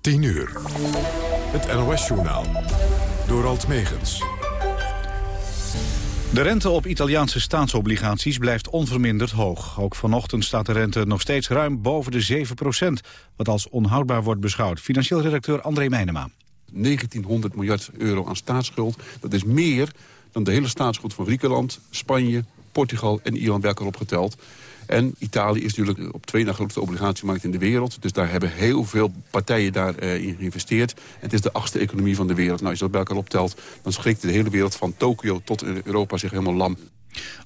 10 uur. Het NOS-journaal. Door Alt Megens. De rente op Italiaanse staatsobligaties blijft onverminderd hoog. Ook vanochtend staat de rente nog steeds ruim boven de 7% wat als onhoudbaar wordt beschouwd. Financieel redacteur André Meijnema. 1900 miljard euro aan staatsschuld. Dat is meer dan de hele staatsschuld van Griekenland, Spanje, Portugal en Ierland bij elkaar opgeteld. En Italië is natuurlijk op twee na grootste obligatiemarkt in de wereld. Dus daar hebben heel veel partijen daarin uh, in geïnvesteerd. En het is de achtste economie van de wereld. Nou, als je dat bij elkaar optelt, dan schrikt de hele wereld van Tokio tot Europa zich helemaal lam.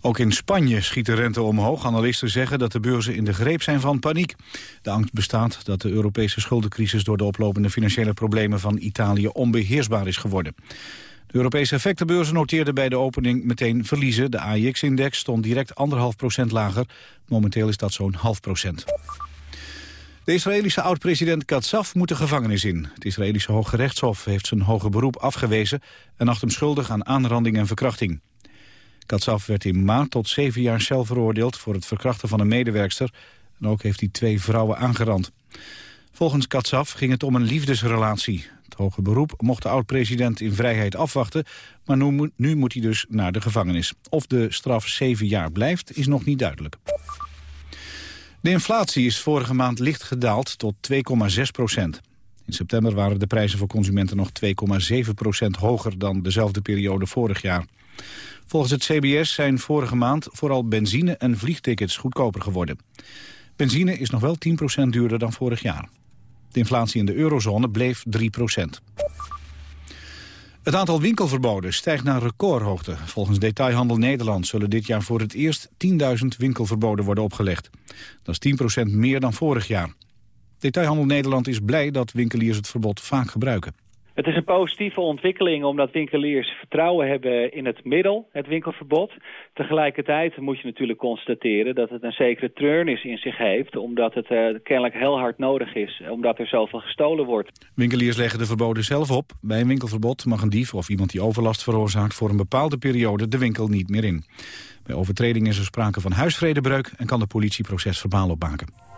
Ook in Spanje schiet de rente omhoog. Analisten zeggen dat de beurzen in de greep zijn van paniek. De angst bestaat dat de Europese schuldencrisis... door de oplopende financiële problemen van Italië onbeheersbaar is geworden. De Europese effectenbeurzen noteerden bij de opening meteen verliezen. De AIX-index stond direct 1,5 procent lager. Momenteel is dat zo'n half procent. De Israëlische oud-president Katsaf moet de gevangenis in. Het Israëlische Hoge Rechtshof heeft zijn hoge beroep afgewezen... en acht hem schuldig aan aanranding en verkrachting. Katsaf werd in maart tot zeven jaar cel veroordeeld... voor het verkrachten van een medewerkster. En ook heeft hij twee vrouwen aangerand. Volgens Katsaf ging het om een liefdesrelatie. Het hoge beroep mocht de oud-president in vrijheid afwachten... maar nu, nu moet hij dus naar de gevangenis. Of de straf zeven jaar blijft, is nog niet duidelijk. De inflatie is vorige maand licht gedaald tot 2,6 procent. In september waren de prijzen voor consumenten nog 2,7 procent hoger dan dezelfde periode vorig jaar. Volgens het CBS zijn vorige maand vooral benzine en vliegtickets goedkoper geworden. Benzine is nog wel 10 procent duurder dan vorig jaar. De inflatie in de eurozone bleef 3 procent. Het aantal winkelverboden stijgt naar recordhoogte. Volgens Detailhandel Nederland zullen dit jaar voor het eerst 10.000 winkelverboden worden opgelegd. Dat is 10% meer dan vorig jaar. Detailhandel Nederland is blij dat winkeliers het verbod vaak gebruiken. Het is een positieve ontwikkeling omdat winkeliers vertrouwen hebben in het middel, het winkelverbod. Tegelijkertijd moet je natuurlijk constateren dat het een zekere treurnis in zich heeft. Omdat het uh, kennelijk heel hard nodig is, omdat er zoveel gestolen wordt. Winkeliers leggen de verboden zelf op. Bij een winkelverbod mag een dief of iemand die overlast veroorzaakt voor een bepaalde periode de winkel niet meer in. Bij overtreding is er sprake van huisvredebreuk en kan de politie procesverbaal opmaken.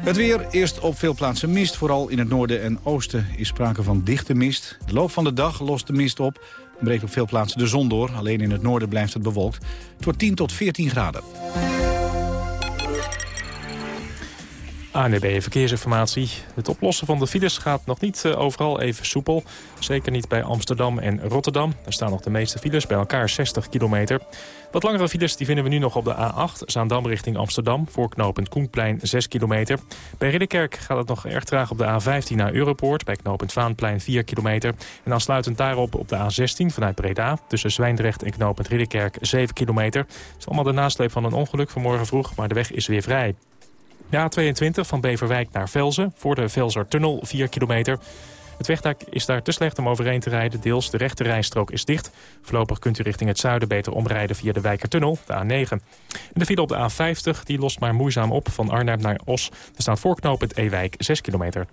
Het weer, eerst op veel plaatsen mist. Vooral in het noorden en oosten is sprake van dichte mist. De loop van de dag lost de mist op. en breekt op veel plaatsen de zon door. Alleen in het noorden blijft het bewolkt. Het wordt 10 tot 14 graden. ANB Verkeersinformatie. Het oplossen van de files gaat nog niet eh, overal even soepel. Zeker niet bij Amsterdam en Rotterdam. Daar staan nog de meeste files, bij elkaar 60 kilometer. Wat langere files die vinden we nu nog op de A8, Zaandam richting Amsterdam... voor knooppunt Koenplein 6 kilometer. Bij Ridderkerk gaat het nog erg traag op de A15 naar Europoort... bij knooppunt Vaanplein 4 kilometer. En aansluitend daarop op de A16 vanuit Breda... tussen Zwijndrecht en knooppunt Ridderkerk 7 kilometer. Het is allemaal de nasleep van een ongeluk vanmorgen vroeg... maar de weg is weer vrij. De A22 van Beverwijk naar Velzen, voor de Velsertunnel 4 kilometer. Het wegdak is daar te slecht om overheen te rijden. Deels de rechte rijstrook is dicht. Voorlopig kunt u richting het zuiden beter omrijden via de Wijkertunnel, de A9. En de file op de A50 die lost maar moeizaam op van Arnhem naar Os. Er staat voorknopend Ewijk 6 kilometer.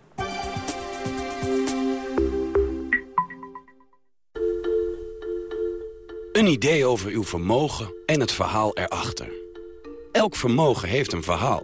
Een idee over uw vermogen en het verhaal erachter. Elk vermogen heeft een verhaal.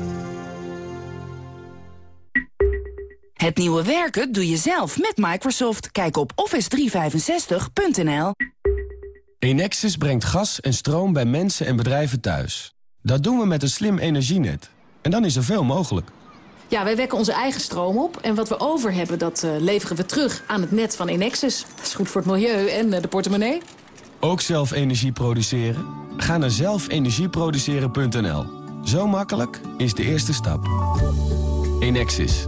Het nieuwe werken doe je zelf met Microsoft. Kijk op office365.nl. Enexis brengt gas en stroom bij mensen en bedrijven thuis. Dat doen we met een slim energienet. En dan is er veel mogelijk. Ja, wij wekken onze eigen stroom op. En wat we over hebben, dat uh, leveren we terug aan het net van Enexis. Dat is goed voor het milieu en uh, de portemonnee. Ook zelf energie produceren? Ga naar zelfenergieproduceren.nl. Zo makkelijk is de eerste stap. Enexis.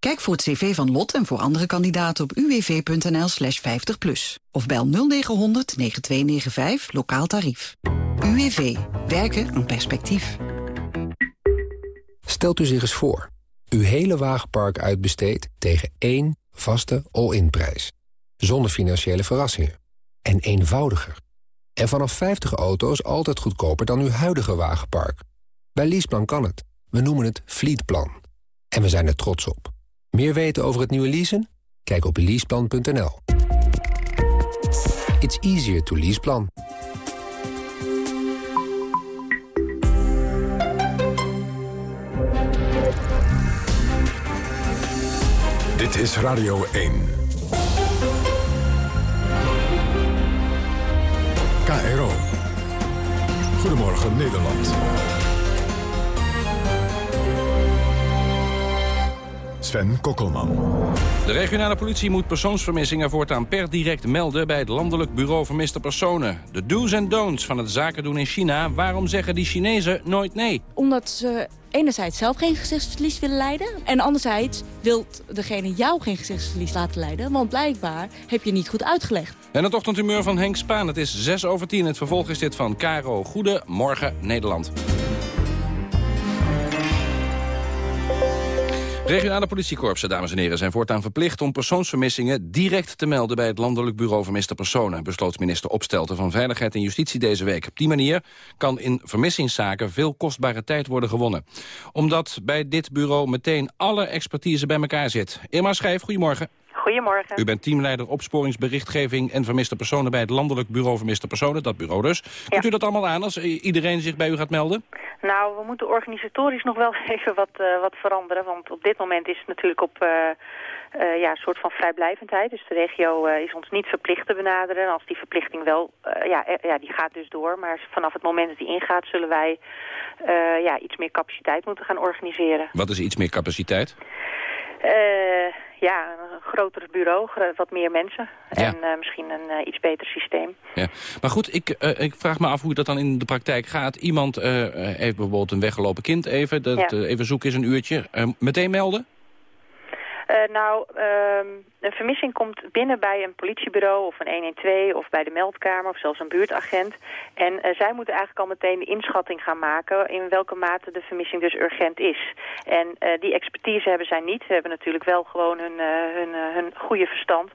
Kijk voor het cv van Lot en voor andere kandidaten op uwv.nl slash 50 plus. Of bel 0900 9295 lokaal tarief. UWV. Werken aan perspectief. Stelt u zich eens voor. Uw hele wagenpark uitbesteedt tegen één vaste all-in prijs. Zonder financiële verrassingen. En eenvoudiger. En vanaf 50 auto's altijd goedkoper dan uw huidige wagenpark. Bij Leaseplan kan het. We noemen het Fleetplan. En we zijn er trots op. Meer weten over het nieuwe leasen? Kijk op leaseplan.nl. It's easier to leaseplan. Dit is Radio 1. KRO. Goedemorgen Nederland. Sven Kokkelman. De regionale politie moet persoonsvermissingen voortaan per direct melden... bij het Landelijk Bureau Vermiste Personen. De do's en don'ts van het zaken doen in China. Waarom zeggen die Chinezen nooit nee? Omdat ze enerzijds zelf geen gezichtsverlies willen leiden... en anderzijds wil degene jou geen gezichtsverlies laten leiden... want blijkbaar heb je niet goed uitgelegd. En het ochtendhumeur van Henk Spaan. Het is 6 over 10. Het vervolg is dit van Caro. Goedemorgen Nederland. Regionale politiekorpsen, dames en heren, zijn voortaan verplicht om persoonsvermissingen direct te melden bij het Landelijk Bureau Vermiste Personen, besloot minister Opstelten van Veiligheid en Justitie deze week. Op die manier kan in vermissingszaken veel kostbare tijd worden gewonnen. Omdat bij dit bureau meteen alle expertise bij elkaar zit. Irma Schijf, goedemorgen. Goedemorgen. U bent teamleider opsporingsberichtgeving en vermiste personen bij het Landelijk Bureau Vermiste Personen, dat bureau dus. Kunt u dat allemaal aan als iedereen zich bij u gaat melden? Nou, we moeten organisatorisch nog wel even wat, uh, wat veranderen, want op dit moment is het natuurlijk op... Uh, uh, ja, een soort van vrijblijvendheid. Dus de regio uh, is ons niet verplicht te benaderen. Als die verplichting wel, uh, ja, ja, die gaat dus door. Maar vanaf het moment dat die ingaat, zullen wij ja, iets meer capaciteit moeten gaan organiseren. Wat is iets meer capaciteit? Ja, een groter bureau, wat meer mensen. En uh, misschien een uh, iets beter systeem. Ja. Maar goed, ik, uh, ik vraag me af hoe dat dan in de praktijk gaat. Iemand heeft bijvoorbeeld een weggelopen kind even. Dat, ja. even zoeken is een uurtje. meteen melden? Uh, nou, um, een vermissing komt binnen bij een politiebureau of een 112 of bij de meldkamer of zelfs een buurtagent. En uh, zij moeten eigenlijk al meteen de inschatting gaan maken in welke mate de vermissing dus urgent is. En uh, die expertise hebben zij niet. Ze hebben natuurlijk wel gewoon hun, hun, hun goede verstand.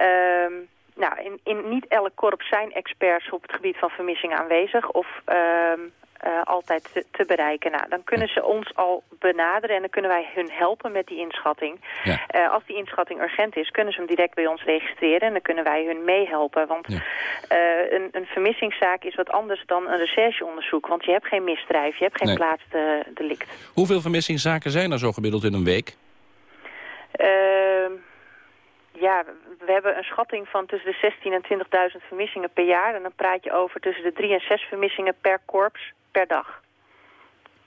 Um, nou, in, in niet elk korps zijn experts op het gebied van vermissing aanwezig. Of um, uh, altijd te, te, bereiken. Nou, dan kunnen ze ons al benaderen en dan kunnen wij hun helpen met die inschatting. Ja. Uh, als die inschatting urgent is, kunnen ze hem direct bij ons registreren en dan kunnen wij hun meehelpen. Want ja. uh, een, een vermissingszaak is wat anders dan een rechercheonderzoek, want je hebt geen misdrijf, je hebt geen nee. plaatsdelict. Hoeveel vermissingszaken zijn er zo gemiddeld in een week? Ehm, ja, we hebben een schatting van tussen de 16 en 20.000 vermissingen per jaar. En dan praat je over tussen de 3 en 6 vermissingen per korps per dag.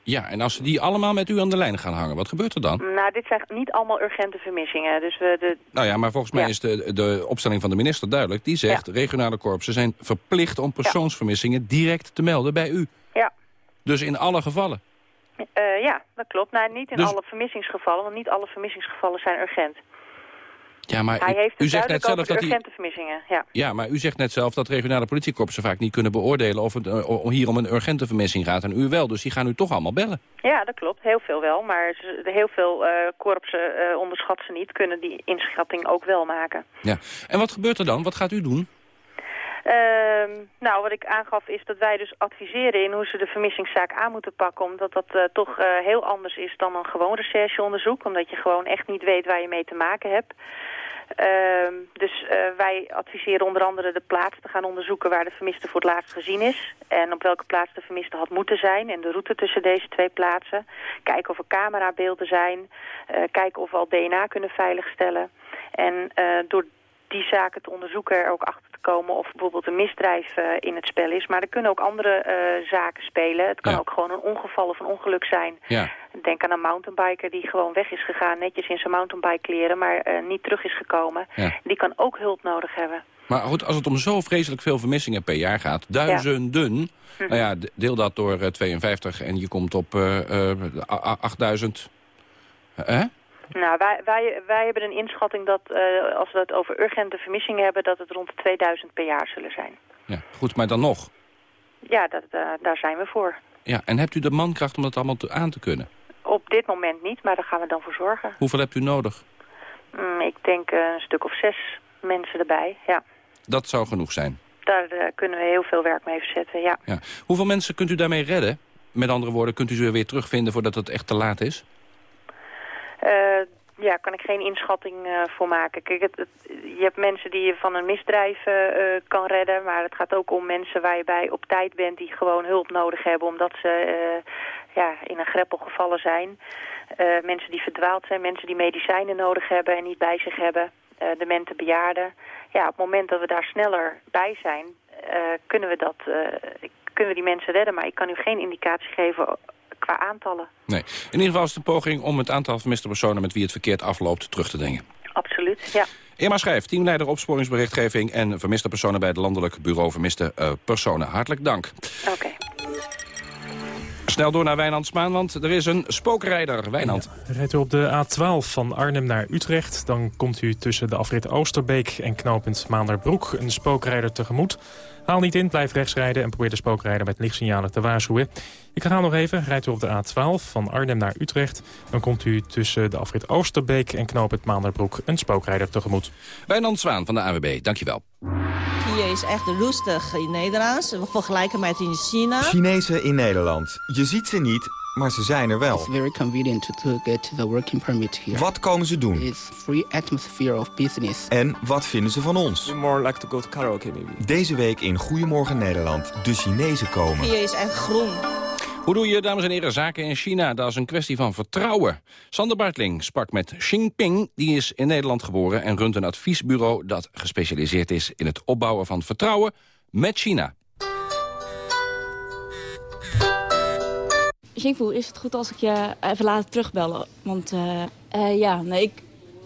Ja, en als die allemaal met u aan de lijn gaan hangen, wat gebeurt er dan? Nou, dit zijn niet allemaal urgente vermissingen. Dus we de... Nou ja, maar volgens mij ja. is de, de opstelling van de minister duidelijk. Die zegt, ja. regionale korpsen zijn verplicht om persoonsvermissingen direct te melden bij u. Ja. Dus in alle gevallen? Uh, ja, dat klopt. Nou, niet in dus... alle vermissingsgevallen, want niet alle vermissingsgevallen zijn urgent. Ja, maar Hij heeft u zegt net zelf dat urgente die... vermissingen, ja. Ja, maar u zegt net zelf dat regionale politiekorpsen vaak niet kunnen beoordelen... of het uh, hier om een urgente vermissing gaat en u wel. Dus die gaan u toch allemaal bellen. Ja, dat klopt. Heel veel wel. Maar heel veel uh, korpsen uh, onderschat ze niet. Kunnen die inschatting ook wel maken. Ja. En wat gebeurt er dan? Wat gaat u doen? Uh, nou, wat ik aangaf is dat wij dus adviseren in hoe ze de vermissingszaak aan moeten pakken. Omdat dat uh, toch uh, heel anders is dan een gewoon rechercheonderzoek. Omdat je gewoon echt niet weet waar je mee te maken hebt. Uh, dus uh, wij adviseren onder andere de plaats te gaan onderzoeken waar de vermiste voor het laatst gezien is. En op welke plaats de vermiste had moeten zijn en de route tussen deze twee plaatsen. Kijken of er camerabeelden zijn. Kijken of we al DNA kunnen veiligstellen. En door die zaken te onderzoeken, er ook achter te komen of bijvoorbeeld een misdrijf uh, in het spel is. Maar er kunnen ook andere uh, zaken spelen. Het kan ook gewoon een ongeval of een ongeluk zijn. Ja. Denk aan een mountainbiker die gewoon weg is gegaan, netjes in zijn mountainbike kleren, maar uh, niet terug is gekomen. Ja. Die kan ook hulp nodig hebben. Maar goed, als het om zo vreselijk veel vermissingen per jaar gaat, duizenden... Ja. Nou ja, deel dat door 52 en je komt op 8000... Hè? Nou, wij, wij, wij hebben een inschatting dat uh, als we het over urgente vermissingen hebben... dat het rond de 2000 per jaar zullen zijn. Ja, goed, maar dan nog? Ja, dat, uh, daar zijn we voor. Ja, en hebt u de mankracht om dat allemaal te, aan te kunnen? Op dit moment niet, maar daar gaan we dan voor zorgen. Hoeveel hebt u nodig? Mm, ik denk uh, een stuk of zes mensen erbij, ja. Dat zou genoeg zijn? Daar kunnen we heel veel werk mee verzetten, ja. ja. Hoeveel mensen kunt u daarmee redden? Met andere woorden, kunt u ze weer terugvinden voordat het echt te laat is? Uh, ja, kan ik geen inschatting uh, voor maken. Kijk, het, je hebt mensen die je van een misdrijf uh, kan redden, maar het gaat ook om mensen waar je bij op tijd bent die gewoon hulp nodig hebben omdat ze ja, in een greppel gevallen zijn. mensen die verdwaald zijn, mensen die medicijnen nodig hebben en niet bij zich hebben. demente bejaarden. Ja, op het moment dat we daar sneller bij zijn, kunnen, we dat, kunnen we die mensen redden. Maar ik kan u geen indicatie geven qua aantallen. Nee. In ieder geval is het de poging om het aantal vermiste personen... met wie het verkeerd afloopt terug te dringen. Absoluut, ja. Irma Schijf, teamleider opsporingsberichtgeving... en vermiste personen bij het Landelijk Bureau Vermiste uh, Personen. Hartelijk dank. Oké. Okay. Snel door naar Wijnandsmaan, want er is een spookrijder. Wijnand. Ja, rijdt u op de A12 van Arnhem naar Utrecht... dan komt u tussen de afrit Oosterbeek en knooppunt Maanderbroek... een spookrijder tegemoet. Haal niet in, blijf rechts rijden en probeer de spookrijder met lichtsignalen te waarschuwen. Ik herhaal nog even, rijdt u op de A12 van Arnhem naar Utrecht... dan komt u tussen de afrit Oosterbeek en knooppunt Maanderbroek een spookrijder tegemoet. Wijnand Zwaan van de AWB, dankjewel. Hier is echt rustig in Nederlands, vergelijken met in China. Chinezen in Nederland. Je ziet ze niet, maar ze zijn er wel. It's very convenient to get the working permit here. Wat komen ze doen? It's free atmosphere of business. En wat vinden ze van ons? More like to go to karaoke maybe. Deze week in Goedemorgen Nederland. De Chinezen komen. Hier is echt groen. Hoe doe je, dames en heren, zaken in China? Dat is een kwestie van vertrouwen. Sander Bartling sprak met Xi Jinping. Die is in Nederland geboren en runt een adviesbureau... dat gespecialiseerd is in het opbouwen van vertrouwen met China. Xingfu, is het goed als ik je even laat terugbellen? Want uh, uh, ja, nee, ik,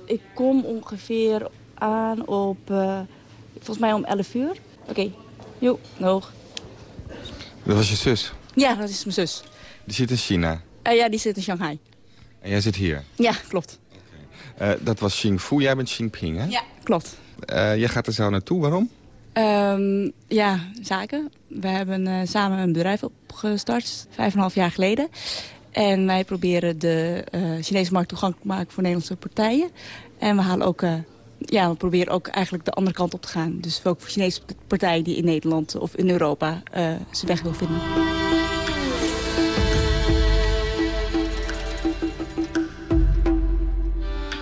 ik kom ongeveer aan op, uh, volgens mij om 11 uur. Oké, okay. joe, nog. Dat was je zus? Ja, dat is mijn zus. Die zit in China? ja, die zit in Shanghai. En jij zit hier? Ja, klopt. Okay. dat was Xingfu, jij bent Xi Jinping, hè? Ja, klopt. jij gaat er zo naartoe, waarom? Um, ja, zaken. We hebben uh, samen een bedrijf opgestart, vijf en een half jaar geleden. En wij proberen de uh, Chinese markt toegankelijk te maken voor Nederlandse partijen. En we halen ook, uh, ja, we proberen ook eigenlijk de andere kant op te gaan. Dus ook voor Chinese partijen die in Nederland of in Europa zijn weg wil vinden.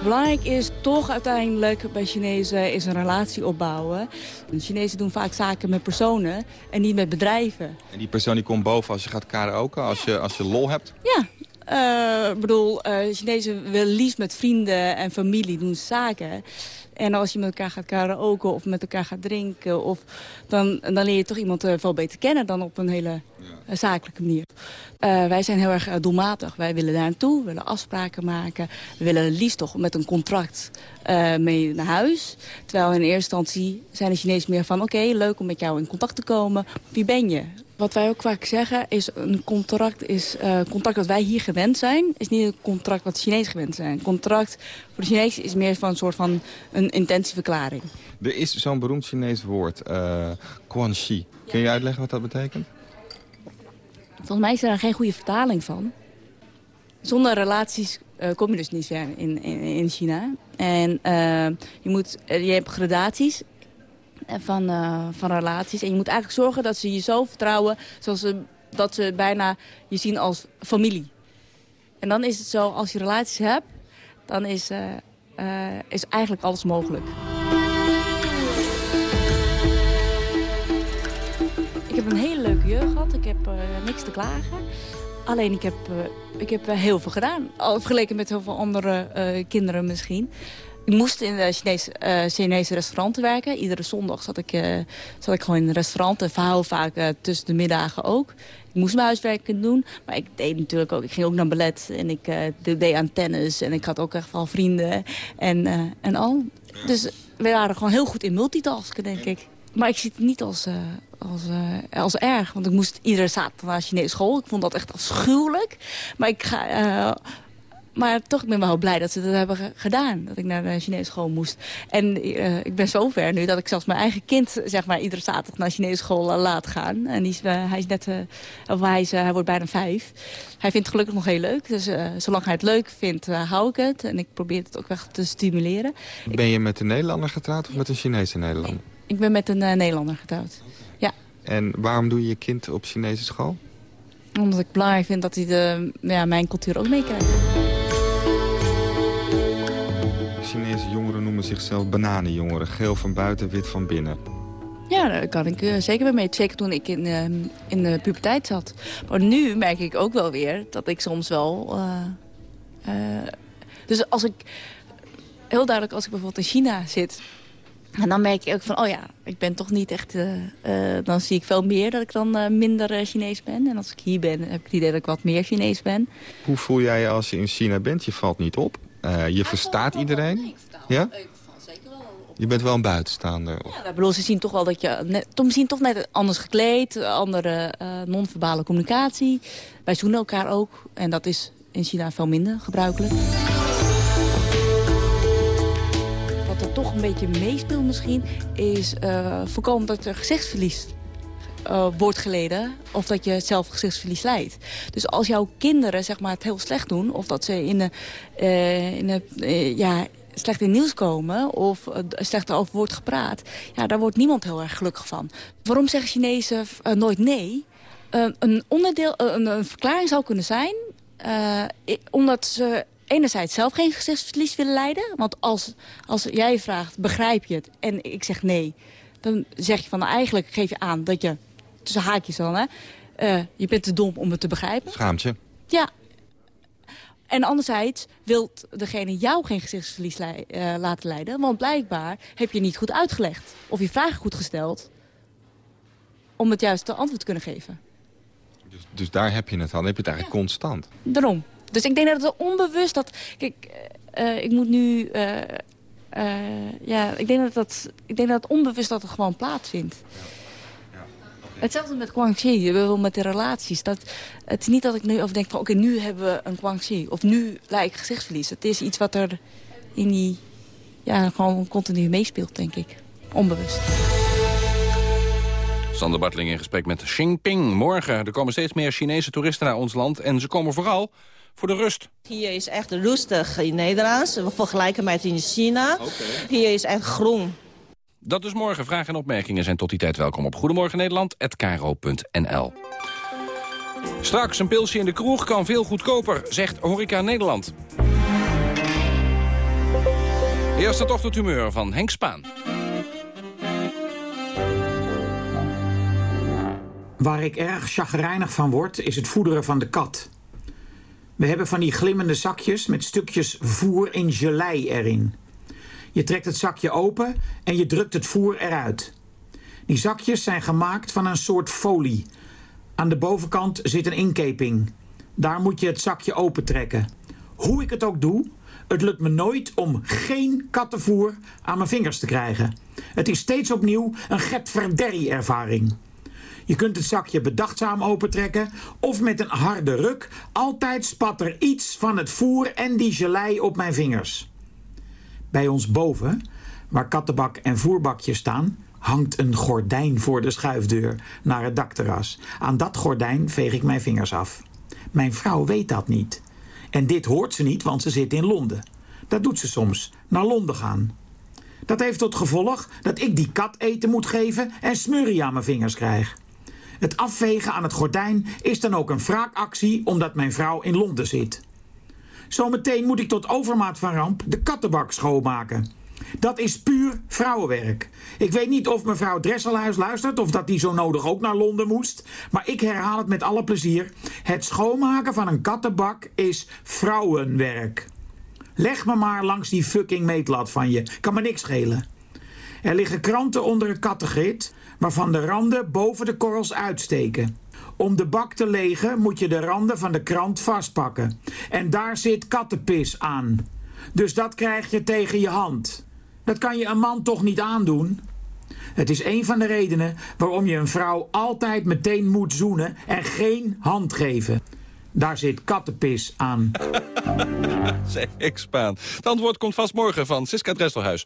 Belangrijk is toch uiteindelijk bij Chinezen is een relatie opbouwen. De Chinezen doen vaak zaken met personen en niet met bedrijven. En die persoon die komt boven als je gaat karaoke, als je, als je lol hebt? Ja, uh, ik bedoel, uh, Chinezen willen liefst met vrienden en familie doen zaken. En als je met elkaar gaat karaoke of met elkaar gaat drinken... Of, dan, dan leer je toch iemand uh, veel beter kennen dan op een hele ja. zakelijke manier. Uh, wij zijn heel erg doelmatig. Wij willen daar naartoe, we willen afspraken maken. We willen liefst toch met een contract mee naar huis. Terwijl in eerste instantie zijn de Chinezen meer van... oké, okay, leuk om met jou in contact te komen. Wie ben je? Wat wij ook vaak zeggen is een contract is uh, contract wat wij hier gewend zijn, is niet een contract wat de Chinezen gewend zijn. Een contract voor de Chinezen is meer van een soort van een intentieverklaring. Er is zo'n beroemd Chinees woord, uh, Quan-Shi. Kun je uitleggen wat dat betekent? Volgens mij is er geen goede vertaling van. Zonder relaties uh, kom je dus niet ver in, in, in China. En je, moet, je hebt gradaties van, uh, van relaties. En je moet eigenlijk zorgen dat ze je zo vertrouwen... Zoals ze, dat ze bijna je zien als familie. En dan is het zo, als je relaties hebt... dan is, uh, uh, is eigenlijk alles mogelijk. Ik heb een hele leuke jeugd gehad. Ik heb niks te klagen. Alleen ik heb, ik heb heel veel gedaan. Vergeleken met heel veel andere kinderen misschien. Ik moest in Chinees, uh, Chinese restaurant werken. Iedere zondag zat ik, uh, zat ik gewoon in een restaurant. En verhaal vaak uh, tussen de middagen ook. Ik moest mijn huiswerk doen. Maar ik deed natuurlijk ook. Ik ging ook naar ballet. En ik deed aan tennis. En ik had ook echt wel vrienden. En, en al. Dus we waren gewoon heel goed in multitasken, denk ik. Maar ik zie het niet als, als, als erg. Want ik moest iedere zaterdag naar Chinese school. Ik vond dat echt afschuwelijk. Maar ik ga maar toch, ik ben wel blij dat ze dat hebben gedaan. Dat ik naar de Chinese school moest. En uh, ik ben zo ver nu dat ik zelfs mijn eigen kind... zeg maar, iedere zaterdag naar Chinese school uh, laat gaan. En die is, uh, hij is net... of hij, is, hij wordt bijna vijf. Hij vindt het gelukkig nog heel leuk. Dus zolang hij het leuk vindt, hou ik het. En ik probeer het ook echt te stimuleren. Ben je met een Nederlander getrouwd of met een Chinese Nederlander? Ik ben met een Nederlander getrouwd. Ja. En waarom doe je je kind op Chinese school? Omdat ik belangrijk vind dat hij de, ja, mijn cultuur ook meekrijgt. Chinese jongeren noemen zichzelf bananenjongeren. Geel van buiten, wit van binnen. Ja, daar kan ik uh, zeker bij mee. Zeker toen ik in, uh, in de puberteit zat. Maar nu merk ik ook wel weer dat ik soms wel... Uh, dus als ik... Heel duidelijk als ik bijvoorbeeld in China zit... En dan merk je ook van, oh ja, ik ben toch niet echt... dan zie ik veel meer dat ik dan minder Chinees ben. En als ik hier ben, heb ik het idee dat ik wat meer Chinees ben. Hoe voel jij je als je in China bent? Je valt niet op. Uh, je verstaat iedereen? Ja? Je bent wel een buitenstaander? Ja, ik bedoel, ze zien toch wel dat je... Net, toch net anders gekleed, andere uh, non-verbale communicatie. Wij zoenen elkaar ook. En dat is in China veel minder gebruikelijk. Wat er toch een beetje meespeelt misschien... is uh, voorkomen dat er gezichtsverlies uh, wordt geleden... of dat je zelf gezichtsverlies leidt. Dus als jouw kinderen zeg maar, het heel slecht doen... of dat ze in een, uh, in een uh, ja, slecht in nieuws komen of slecht over wordt gepraat... ja, daar wordt niemand heel erg gelukkig van. Waarom zeggen Chinezen nooit nee? een, onderdeel, een, een, verklaring zou kunnen zijn... omdat ze enerzijds zelf geen gezichtsverlies willen leiden. Want als, als jij vraagt, begrijp je het? En ik zeg nee dan zeg je van nou, eigenlijk geef je aan dat je tussen haakjes dan, hè. Uh, je bent te dom om het te begrijpen. Schaamtje. Ja. En anderzijds wil degene jou geen gezichtsverlies uh, laten leiden. Want blijkbaar heb je niet goed uitgelegd. Of je vragen goed gesteld. Om het juiste antwoord te kunnen geven. Dus, dus daar heb je het al. Dan heb je het eigenlijk constant. Daarom. Dus ik denk dat het onbewust dat... Kijk, uh, ik moet nu... ja, ik denk dat, dat, ik denk dat het onbewust dat het gewoon plaatsvindt. Ja. Hetzelfde met Guangxi, met de relaties. Dat, het is niet dat ik nu of denk van oké, nu hebben we een Guangxi. Of nu lijkt gezichtsverlies. Het is iets wat er in die, ja, gewoon continu meespeelt, denk ik. Onbewust. Sander Bartling in gesprek met Xi Jinping. Morgen er komen steeds meer Chinese toeristen naar ons land. En ze komen vooral voor de rust. Hier is echt rustig in Nederland. We vergelijken met in China. Hier is echt groen. Dat is morgen. Vragen en opmerkingen zijn tot die tijd welkom op Goedemorgen Nederland@kro.nl. Straks een pilsje in de kroeg kan veel goedkoper, zegt Horeca Nederland. Eerst het ochtendhumeur van Henk Spaan. Waar ik erg chagrijnig van word, is het voederen van de kat. We hebben van die glimmende zakjes met stukjes voer in gelei erin. Je trekt het zakje open en je drukt het voer eruit. Die zakjes zijn gemaakt van een soort folie. Aan de bovenkant zit een inkeping. Daar moet je het zakje opentrekken. Hoe ik het ook doe, het lukt me nooit om geen kattenvoer aan mijn vingers te krijgen. Het is steeds opnieuw een getverderrie ervaring. Je kunt het zakje bedachtzaam opentrekken of met een harde ruk. Altijd spat er iets van het voer en die gelei op mijn vingers. Bij ons boven, waar kattenbak en voerbakje staan, hangt een gordijn voor de schuifdeur naar het dakterras. Aan dat gordijn veeg ik mijn vingers af. Mijn vrouw weet dat niet. En dit hoort ze niet, want ze zit in Londen. Dat doet ze soms, naar Londen gaan. Dat heeft tot gevolg dat ik die kat eten moet geven en smurrie aan mijn vingers krijg. Het afvegen aan het gordijn is dan ook een wraakactie omdat mijn vrouw in Londen zit. Zometeen moet ik tot overmaat van ramp de kattenbak schoonmaken. Dat is puur vrouwenwerk. Ik weet niet of mevrouw Dresselhuis luistert of dat die zo nodig ook naar Londen moest. Maar ik herhaal het met alle plezier. Het schoonmaken van een kattenbak is vrouwenwerk. Leg me maar langs die fucking meetlat van je. Kan me niks schelen. Er liggen kranten onder het kattengiet, waarvan de randen boven de korrels uitsteken. Om de bak te legen moet je de randen van de krant vastpakken. En daar zit kattenpis aan. Dus dat krijg je tegen je hand. Dat kan je een man toch niet aandoen? Het is een van de redenen waarom je een vrouw altijd meteen moet zoenen en geen hand geven. Daar zit kattenpis aan. Zeg, spaan. Het antwoord komt vast morgen van Siska Dresselhuis.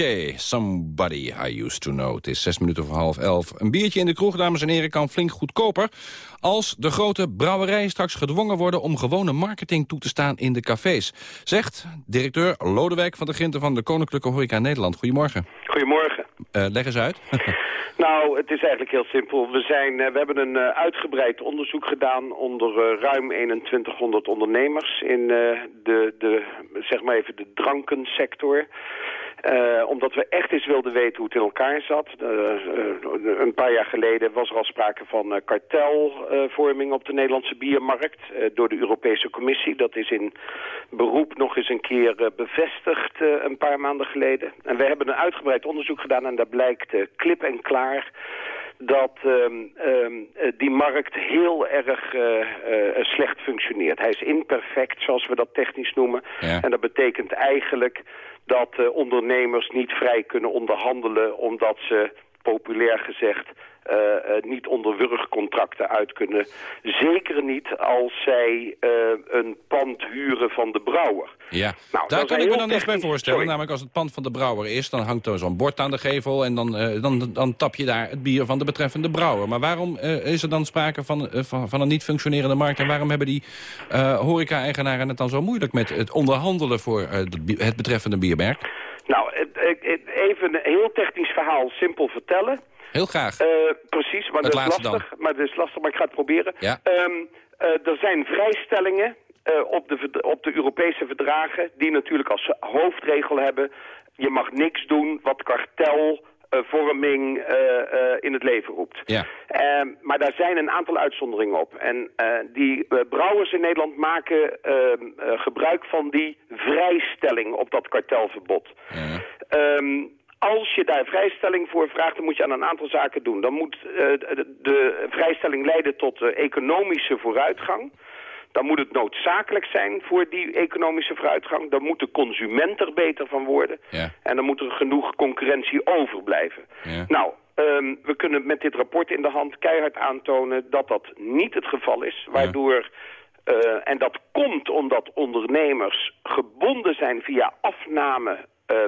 Somebody I used to know. Het is zes minuten voor half elf. Een biertje in de kroeg, dames en heren, kan flink goedkoper... als de grote brouwerijen straks gedwongen worden... om gewone marketing toe te staan in de cafés. Zegt directeur Lodewijk van de Ginten van de Koninklijke Horeca Nederland. Goedemorgen. Goedemorgen. Eh, leg eens uit. Nou, het is eigenlijk heel simpel. We, zijn, eh, we hebben een eh, uitgebreid onderzoek gedaan onder ruim 2100 ondernemers in de, de, zeg maar even de drankensector. Eh, omdat we echt eens wilden weten hoe het in elkaar zat. Eh, eh, een paar jaar geleden was er al sprake van kartelvorming op de Nederlandse biermarkt door de Europese Commissie. Dat is in beroep nog eens een keer bevestigd een paar maanden geleden. En we hebben een uitgebreid onderzoek gedaan en daar blijkt klip en klaar dat ehm, ehm, eh, die markt heel erg slecht functioneert. Hij is imperfect, zoals we dat technisch noemen. En dat betekent eigenlijk dat eh, ondernemers niet vrij kunnen onderhandelen... omdat ze, populair gezegd, eh, eh, niet onder wurgcontracten uit kunnen. Zeker niet als zij eh, een pand huren van de brouwer. Ja, Nou, daar kan ik me dan niks bij voorstellen. Sorry. Namelijk als het pand van de brouwer is, dan hangt er zo'n bord aan de gevel... en dan, dan, dan tap je daar het bier van de betreffende brouwer. Maar waarom is er dan sprake van, van, van een niet functionerende markt... en waarom hebben die horeca-eigenaren het dan zo moeilijk... met het onderhandelen voor het betreffende biermerk? Nou, even een heel technisch verhaal simpel vertellen. Heel graag. Eh, precies, maar Het dat is lastig. Maar dat is lastig, maar ik ga het proberen. Ja. Ehm, eh, er zijn vrijstellingen eh, op, de, op de Europese verdragen... die natuurlijk als hoofdregel hebben... je mag niks doen wat kartelvorming in het leven roept. Ja. Ehm, maar daar zijn een aantal uitzonderingen op. En die brouwers in Nederland maken ehm, eh, gebruik van die vrijstelling op dat kartelverbod. Ehm, als je daar vrijstelling voor vraagt, dan moet je aan een aantal zaken doen. Dan moet eh, de, de vrijstelling leiden tot eh, economische vooruitgang. Dan moet het noodzakelijk zijn voor die economische vooruitgang. Dan moet de consument er beter van worden. Ja. En dan moet er genoeg concurrentie overblijven. Ja. Nou, ehm, we kunnen met dit rapport in de hand keihard aantonen dat dat niet het geval is. Waardoor, eh, en dat komt omdat ondernemers gebonden zijn via afname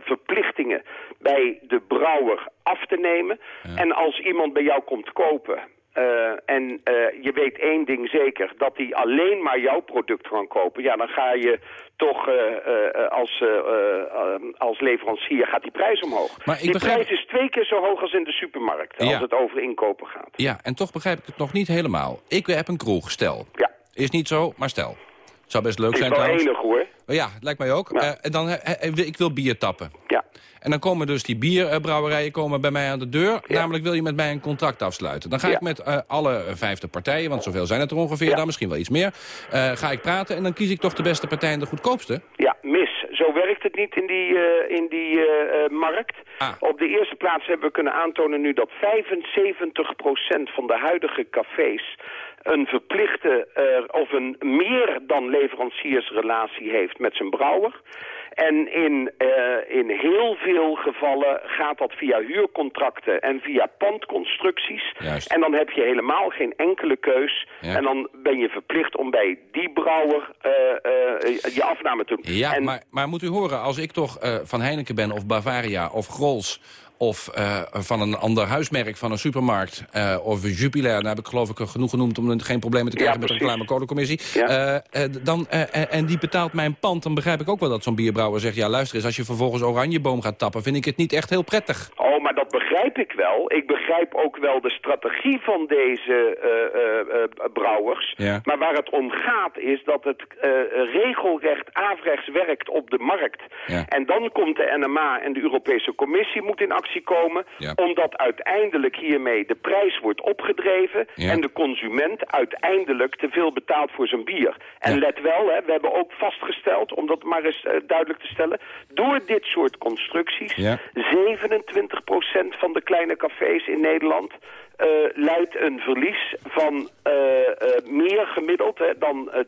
verplichtingen bij de brouwer af te nemen. En als iemand bij jou komt kopen... eh, en eh, je weet één ding zeker, dat hij alleen maar jouw product kan kopen. Ja, dan ga je toch eh, eh, als, eh, eh, als leverancier gaat die prijs omhoog. Maar ik die begrijp- prijs is twee keer zo hoog als in de supermarkt, als het over inkopen gaat. Ja, en toch begrijp ik het nog niet helemaal. Ik heb een kroeg, stel. Ja. Is niet zo, maar stel. Zou best leuk is zijn wel trouwens. enig hoor. Ja, lijkt mij ook. Eh, en dan, eh, eh, ik wil bier tappen. Ja. En dan komen dus die bierbrouwerijen komen bij mij aan de deur. Namelijk wil je met mij een contract afsluiten. Dan ga ik met alle vijfde partijen, want zoveel zijn het er ongeveer, dan misschien wel iets meer. ga ik praten en dan kies ik toch de beste partij en de goedkoopste. Ja, mis. Zo werkt het niet in die, in die markt. Op de eerste plaats hebben we kunnen aantonen nu dat 75% van de huidige cafés een verplichte eh, of een meer dan leveranciersrelatie heeft met zijn brouwer. En in, eh, in heel veel gevallen gaat dat via huurcontracten en via pandconstructies. En dan heb je helemaal geen enkele keus. En dan ben je verplicht om bij die brouwer eh, je afname te doen. Ja, maar, maar moet u horen, als ik toch van Heineken ben of Bavaria of Grols... of eh, van een ander huismerk van een supermarkt... eh, of Jupiler, daar heb ik geloof ik genoeg genoemd... om geen problemen te krijgen met de reclamecodecommissie. Eh, eh, dan, en die betaalt mijn pand, dan begrijp ik ook wel dat zo'n bierbrouwer zegt... ja, luister eens, als je vervolgens oranjeboom gaat tappen... vind ik het niet echt heel prettig. Oh, maar dat begrijp ik wel. Ik begrijp ook wel de strategie van deze eh, eh, eh, brouwers. Ja. Maar waar het om gaat is dat het regelrecht averechts werkt op de markt. Ja. En dan komt de NMA en de Europese Commissie moet in actie komen... Ja. omdat uiteindelijk hiermee de prijs wordt opgedreven... En de consument uiteindelijk te veel betaalt voor zijn bier. En let wel, hè, we hebben ook vastgesteld, om dat maar eens duidelijk te stellen... door dit soort constructies... Ja. 27% van de kleine cafés in Nederland eh, leidt een verlies van eh, eh, meer gemiddeld hè, dan eh,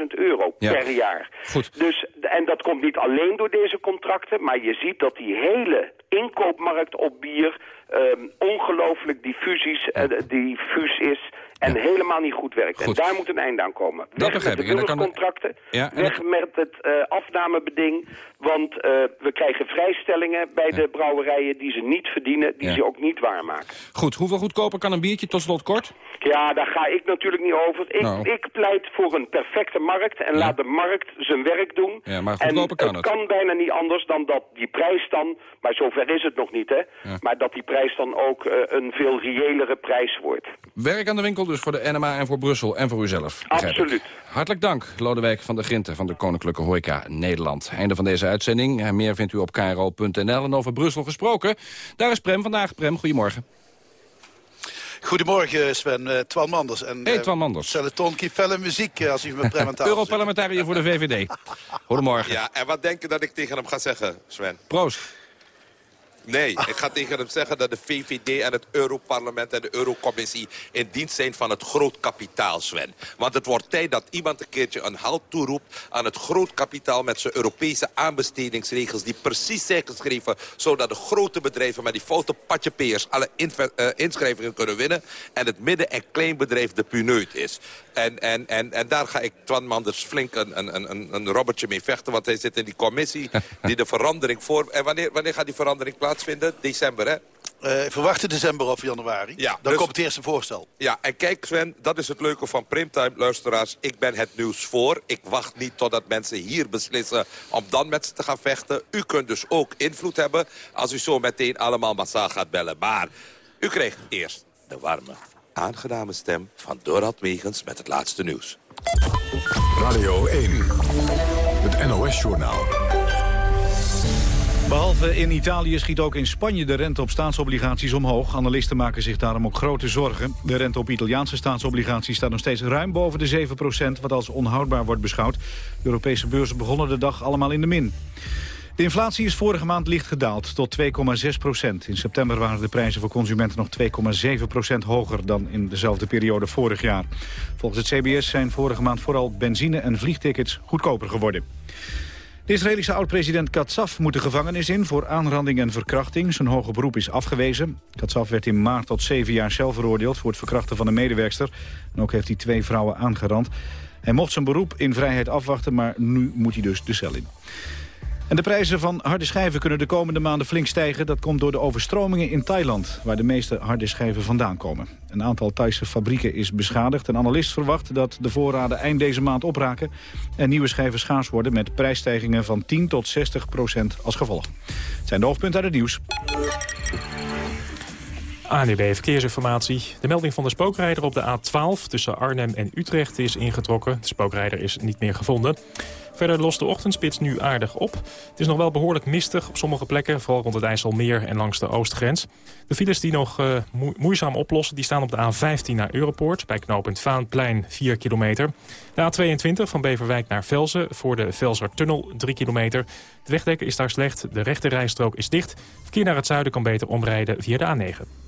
10.000 euro Ja. per jaar. Goed. Dus, en dat komt niet alleen door deze contracten, maar je ziet dat die hele inkoopmarkt op bier ehm, ongelooflijk diffusies, eh, diffuus is en helemaal niet goed werkt. Goed. En daar moet een einde aan komen. Dat Weg begrijp met. En de contracten, Ja, en weg met het eh, afnamebeding, want eh, we krijgen vrijstellingen bij de brouwerijen die ze niet verdienen, die ze ook niet waarmaken. Goed, hoeveel goedkoper kan een biertje tot slot kort? Ja, daar ga ik natuurlijk niet over. Ik, Nou. ik pleit voor een perfecte markt en laat de markt zijn werk doen. Ja, maar en goedkoper kan het het. kan bijna niet anders dan dat die prijs dan, maar zover zover is het nog niet, hè. Maar dat die prijs dan ook eh, een veel reëlere prijs wordt. Werk aan de winkel dus voor de NMA en voor Brussel en voor uzelf. Absoluut. Hartelijk dank, Lodewijk van der Grinten van de Koninklijke Horeca Nederland. Einde van deze uitzending. En Meer vindt u op kro.nl. En over Brussel gesproken, daar is Prem vandaag. Prem, goedemorgen. Goedemorgen Sven, Eh, Twan Manders. En, Hey, Twan Manders. Felle muziek eh, als u met Prem aan tafel zit. Europarlementariër voor de VVD. Goedemorgen. Ja, en wat denk je dat ik tegen hem ga zeggen, Sven? Proost. Nee, ik ga tegen hem zeggen dat de VVD en het Europarlement en de Eurocommissie in dienst zijn van het groot kapitaal, Sven. Want het wordt tijd dat iemand een keertje een halt toeroept aan het groot kapitaal met zijn Europese aanbestedingsregels die precies zijn geschreven zodat de grote bedrijven met die foute patjepeers alle eh, inschrijvingen kunnen winnen en het midden- en kleinbedrijf de puneut is. En, en, en, en daar ga ik Twan Manders flink een, een, een, een robbertje mee vechten, want hij zit in die commissie die de verandering voor... En wanneer, wanneer gaat die verandering plaatsvinden? December, hè? Eh, verwachte december of januari. Ja, Dan dus- komt het eerste voorstel. Ja, en kijk Sven, dat is het leuke van Primtime, luisteraars. Ik ben het nieuws voor. Ik wacht niet totdat mensen hier beslissen om dan met ze te gaan vechten. U kunt dus ook invloed hebben als u zo meteen allemaal massaal gaat bellen. Maar u krijgt eerst de warme, aangename stem van Dorald Megens met het laatste nieuws. Radio 1, het NOS-journaal. Behalve in Italië schiet ook in Spanje de rente op staatsobligaties omhoog. Analisten maken zich daarom ook grote zorgen. De rente op Italiaanse staatsobligaties staat nog steeds ruim boven de 7% wat als onhoudbaar wordt beschouwd. Europese beurzen begonnen de dag allemaal in de min. De inflatie is vorige maand licht gedaald tot 2,6 procent. In september waren de prijzen voor consumenten nog 2,7 procent hoger dan in dezelfde periode vorig jaar. Volgens het CBS zijn vorige maand vooral benzine en vliegtickets goedkoper geworden. De Israëlische oud-president Katsaf moet de gevangenis in voor aanranding en verkrachting. Zijn hoge beroep is afgewezen. Katsaf werd in maart tot zeven jaar cel veroordeeld voor het verkrachten van een medewerkster. En ook heeft hij twee vrouwen aangerand. Hij mocht zijn beroep in vrijheid afwachten, maar nu moet hij dus de cel in. En de prijzen van harde schijven kunnen de komende maanden flink stijgen. Dat komt door de overstromingen in Thailand, waar de meeste harde schijven vandaan komen. Een aantal Thaise fabrieken is beschadigd. Een analist verwacht dat de voorraden eind deze maand opraken... en nieuwe schijven schaars worden met prijsstijgingen van 10 tot 60 procent als gevolg. Het zijn de hoofdpunten uit het nieuws. ANUB Verkeersinformatie. De melding van de spookrijder op de A12 tussen Arnhem en Utrecht is ingetrokken. De spookrijder is niet meer gevonden. Verder lost de ochtendspits nu aardig op. Het is nog wel behoorlijk mistig op sommige plekken, vooral rond het IJsselmeer en langs de oostgrens. De files die nog eh, moe- moeizaam oplossen, die staan op de A15 naar Europoort, bij knooppunt Vaanplein 4 kilometer. De A22 van Beverwijk naar Velzen voor de Velsertunnel 3 kilometer. De wegdek is daar slecht, de rechte rijstrook is dicht. Verkeer naar het zuiden kan beter omrijden via de A9.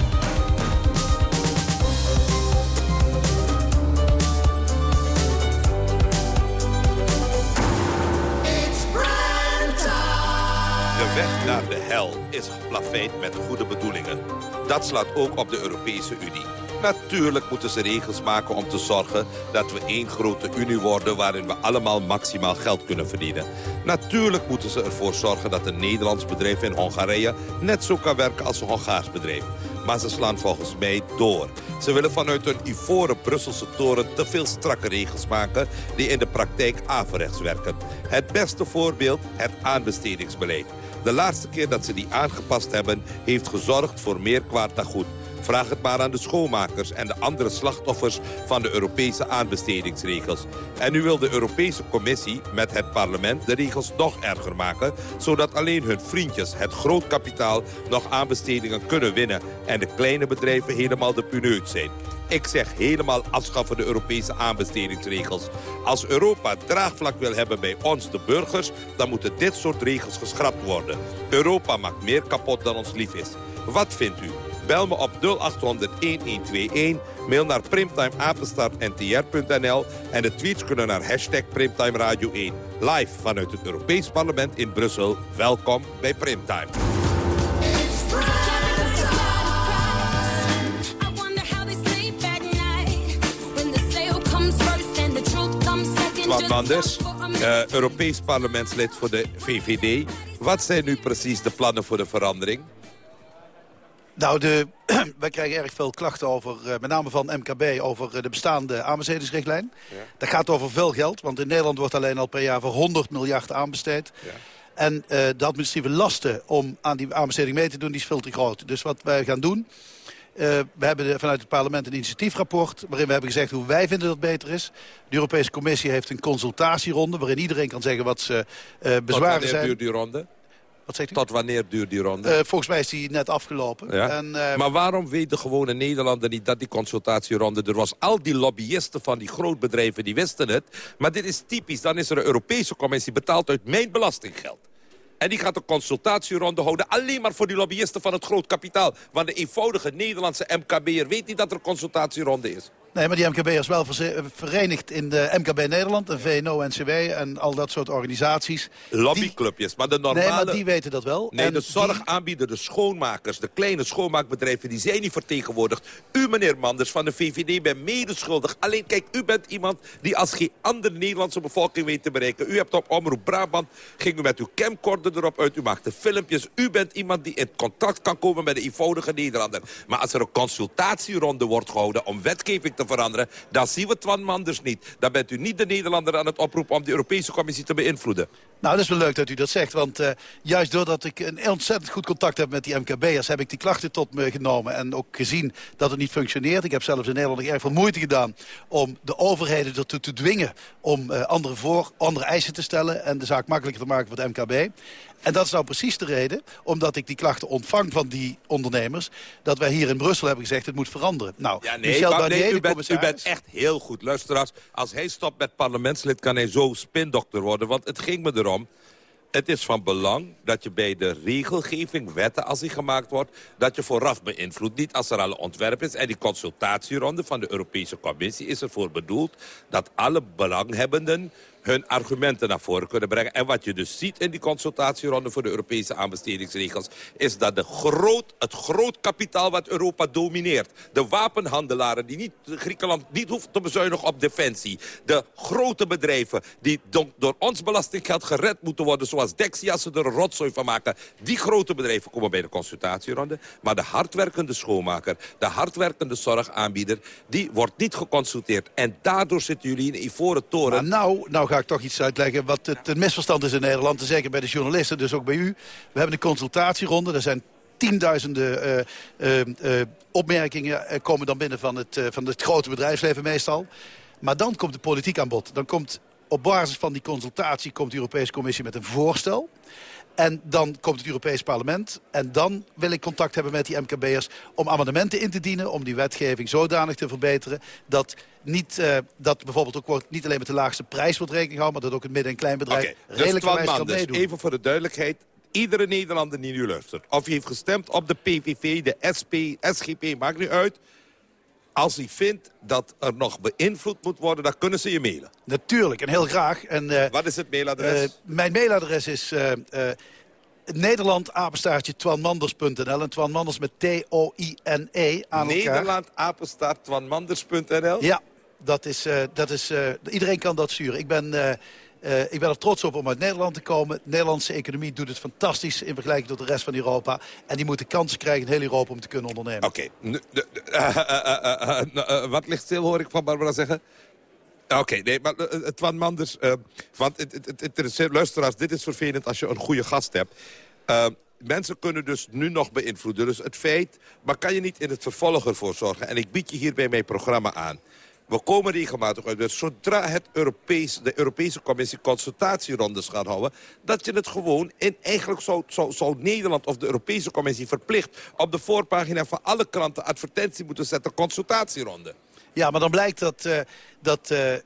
De weg naar de hel is geplaveid met goede bedoelingen. Dat slaat ook op de Europese Unie. Natuurlijk moeten ze regels maken om te zorgen dat we één grote Unie worden... waarin we allemaal maximaal geld kunnen verdienen. Natuurlijk moeten ze ervoor zorgen dat een Nederlands bedrijf in Hongarije... net zo kan werken als een Hongaars bedrijf. Maar ze slaan volgens mij door. Ze willen vanuit een ivoren Brusselse toren te veel strakke regels maken... die in de praktijk averechts werken. Het beste voorbeeld, het aanbestedingsbeleid. De laatste keer dat ze die aangepast hebben... heeft gezorgd voor meer kwaad dan goed. Vraag het maar aan de schoonmakers en de andere slachtoffers van de Europese aanbestedingsregels. En nu wil de Europese Commissie met het parlement de regels nog erger maken... zodat alleen hun vriendjes, het groot kapitaal, nog aanbestedingen kunnen winnen... en de kleine bedrijven helemaal de puneut zijn. Ik zeg helemaal afschaffen de Europese aanbestedingsregels. Als Europa draagvlak wil hebben bij ons, de burgers... dan moeten dit soort regels geschrapt worden. Europa maakt meer kapot dan ons lief is. Wat vindt u? Bel me op 0800-1121, mail naar primtimeapenstaartntr.nl... en de tweets kunnen naar hashtag Primtime Radio 1. Live vanuit het Europees Parlement in Brussel. Welkom bij Primtime. Twan Manders, eh, Europees parlementslid voor de VVD. Wat zijn nu precies de plannen voor de verandering? Nou, de, wij krijgen erg veel klachten over, eh, met name van MKB, over eh, de bestaande aanbestedingsrichtlijn. Dat gaat over veel geld, want in Nederland wordt alleen al per jaar voor 100 miljard aanbesteed. En eh, de administratieve lasten om aan die aanbesteding mee te doen, die is veel te groot. Dus wat wij gaan doen, eh, we hebben de- vanuit het parlement een initiatiefrapport... waarin we hebben gezegd hoe wij vinden dat het beter is. De Europese Commissie heeft een consultatieronde... waarin iedereen kan zeggen wat ze Tot bezwaren wanneer zijn. duurt die ronde? Wat zegt u? Tot wanneer duurt die ronde? Eh, volgens mij is die net afgelopen. Ja? En, maar waarom weet de gewone Nederlander niet dat die consultatieronde er was? Al die lobbyisten van die grootbedrijven die wisten het. Maar dit is typisch. Dan is er een Europese commissie betaald uit mijn belastinggeld. En die gaat een consultatieronde houden alleen maar voor die lobbyisten van het groot kapitaal. Want de eenvoudige Nederlandse MKB'er weet niet dat er een consultatieronde is. Nee, maar die MKB is wel eh, verenigd in de MKB Nederland, en VNO-NCW en al dat soort organisaties. Lobbyclubjes, maar de normale... Nee, maar die weten dat wel. Nee, En de zorgaanbieder, de schoonmakers, de kleine schoonmaakbedrijven... die zijn niet vertegenwoordigd. U, meneer Manders, van de VVD, bent medeschuldig. Alleen, kijk, u bent iemand die als geen andere Nederlandse bevolking weet te bereiken. U hebt op Omroep Brabant, ging u met uw camcorder erop uit. U maakte filmpjes. U bent iemand die in contact kan komen met de eenvoudige Nederlander. Maar als er een consultatieronde wordt gehouden om wetgeving te veranderen... dan zien we Twan Manders niet. Dan bent u niet de Nederlander aan het oproepen om de Europese Commissie te beïnvloeden. Nou, dat is wel leuk dat u dat zegt. Want eh, juist doordat ik een ontzettend goed contact heb met die MKB'ers... heb ik die klachten tot me genomen en ook gezien dat het niet functioneert. Ik heb zelfs in Nederland erg veel moeite gedaan... om de overheden ertoe te dwingen om eh, andere, voor, andere eisen te stellen... en de zaak makkelijker te maken voor het MKB. En dat is nou precies de reden, omdat ik die klachten ontvang van die ondernemers... dat wij hier in Brussel hebben gezegd, het moet veranderen. Nou, Ja, nee, Michel Barnier, nee, u, bent, u commissaris- bent echt heel goed. Luisteraars, als hij stopt met parlementslid... kan hij zo spindokter worden. Want het ging me erom... Het is van belang dat je bij de regelgeving, wetten als die gemaakt wordt... dat je vooraf beïnvloedt, niet als er al een ontwerp is. En die consultatieronde van de Europese Commissie is ervoor bedoeld... dat alle belanghebbenden hun argumenten naar voren kunnen brengen. En wat je dus ziet in die consultatieronde voor de Europese aanbestedingsregels... is dat de groot, het groot kapitaal wat Europa domineert... de wapenhandelaren die niet, Griekenland niet hoeven te bezuinigen op defensie... de grote bedrijven die do- door ons belastinggeld gered moeten worden... zoals Dexia, ze er rotzooi van maken... die grote bedrijven komen bij de consultatieronde. Maar de hardwerkende schoonmaker, de hardwerkende zorgaanbieder... die wordt niet geconsulteerd. En daardoor zitten jullie in ivoren toren... Nou, nou ga ik toch iets uitleggen wat het misverstand is in Nederland. Zeker bij de journalisten, dus ook bij u. We hebben een consultatieronde. Er zijn tienduizenden eh, eh, eh, opmerkingen komen dan binnen van het, van het grote bedrijfsleven meestal. Maar dan komt de politiek aan bod. Dan komt op basis van die consultatie komt de Europese Commissie met een voorstel. En dan komt het Europees Parlement. En dan wil ik contact hebben met die MKB'ers om amendementen in te dienen... om die wetgeving zodanig te verbeteren... dat, niet, eh, dat bijvoorbeeld ook wordt, niet alleen met de laagste prijs wordt rekening gehouden... maar dat ook het midden- en kleinbedrijf dus redelijk wijs kan Manders, meedoen. even voor de duidelijkheid. Iedere Nederlander die nu luistert, of hij heeft gestemd op de PVV, de SP, SGP, maakt niet uit. Als hij vindt dat er nog beïnvloed moet worden, dan kunnen ze je mailen. Natuurlijk, en heel graag. En, eh, Wat is het mailadres? eh, mijn mailadres is eh eh, Nederland apenstaartje twanmanders.nl. En Twan Manders met T-O-I-N-E aan elkaar. Nederland, apenstaart, twanmanders.nl. Ja, dat is, dat is, iedereen kan dat sturen. Ik ben, eh, ik ben er trots op om uit Nederland te komen. De Nederlandse economie doet het fantastisch in vergelijking tot de rest van Europa. En die moeten kansen krijgen in heel Europa om te kunnen ondernemen. Oké, wat ligt stil, hoor ik van Barbara zeggen? Oké, nee, maar eh, Twan Manders, want het, het, het, het is, luisteraars, dit is vervelend als je een goede gast hebt. Mensen kunnen dus nu nog beïnvloeden. Dus het feit, maar kan je niet in het vervolg ervoor zorgen? En ik bied je hier bij mijn programma aan. We komen regelmatig uit. Zodra het Europees, de Europese Commissie consultatierondes gaat houden... dat je het gewoon... in eigenlijk zou, zou, zou Nederland of de Europese Commissie verplicht... op de voorpagina van alle kranten advertentie moeten zetten... consultatieronde. Ja, maar dan blijkt dat, eh, dat eh, eh,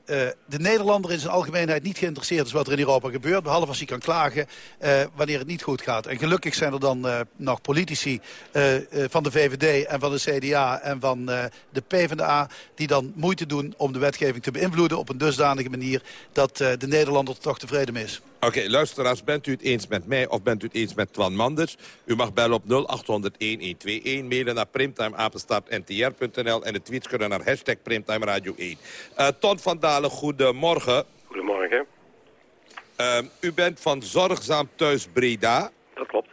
de Nederlander in zijn algemeenheid niet geïnteresseerd is wat er in Europa gebeurt. Behalve als hij kan klagen eh, wanneer het niet goed gaat. En gelukkig zijn er dan nog politici van de VVD en van de CDA en van de PvdA... die dan moeite doen om de wetgeving te beïnvloeden op een dusdanige manier... dat de Nederlander toch tevreden is. Oké, luisteraars, bent u het eens met mij of bent u het eens met Twan Manders? U mag bellen op 0800-1121, mailen naar primtimeapenstaartntr.nl... en de tweets kunnen naar hashtag Primtime Radio 1. Eh, Ton van Dalen, goedemorgen. Goedemorgen. Ehm, u bent van Zorgzaam Thuis Breda. Dat klopt.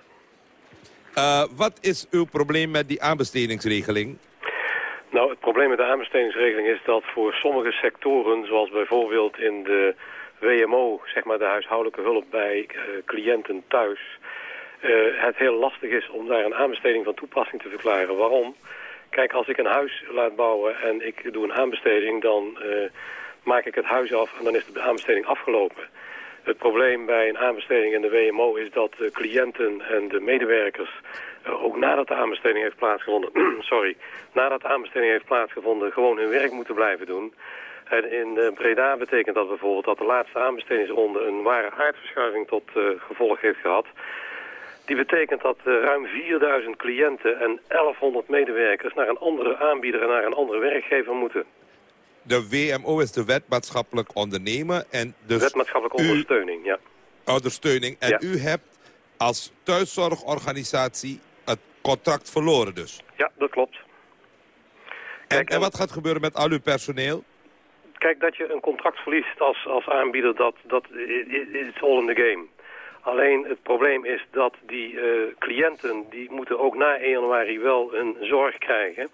Eh, wat is uw probleem met die aanbestedingsregeling? Nou, het probleem met de aanbestedingsregeling is dat voor sommige sectoren, zoals bijvoorbeeld in de WMO, zeg maar de huishoudelijke hulp bij eh, cliënten thuis, eh, het heel lastig is om daar een aanbesteding van toepassing te verklaren. Waarom? Kijk, als ik een huis laat bouwen en ik doe een aanbesteding, dan eh, maak ik het huis af en dan is de aanbesteding afgelopen. Het probleem bij een aanbesteding in de WMO is dat de cliënten en de medewerkers, eh, ook nadat de aanbesteding heeft plaatsgevonden, sorry, nadat de aanbesteding heeft plaatsgevonden, gewoon hun werk moeten blijven doen. En in eh, Breda betekent dat bijvoorbeeld dat de laatste aanbestedingsronde een ware aardverschuiving tot gevolg heeft gehad. Die betekent dat eh, ruim 4000 cliënten en 1100 medewerkers naar een andere aanbieder en naar een andere werkgever moeten. De WMO is de wet maatschappelijk ondernemen. En dus Wet maatschappelijke u- ondersteuning, ja. ondersteuning. En Ja. u hebt als thuiszorgorganisatie het contract verloren dus. Ja, dat klopt. En, en wat gaat gebeuren met al uw personeel? Kijk, dat je een contract verliest als, als aanbieder, dat, dat is all in the game. Alleen het probleem is dat die eh, cliënten, die moeten ook na 1 januari wel een zorg krijgen.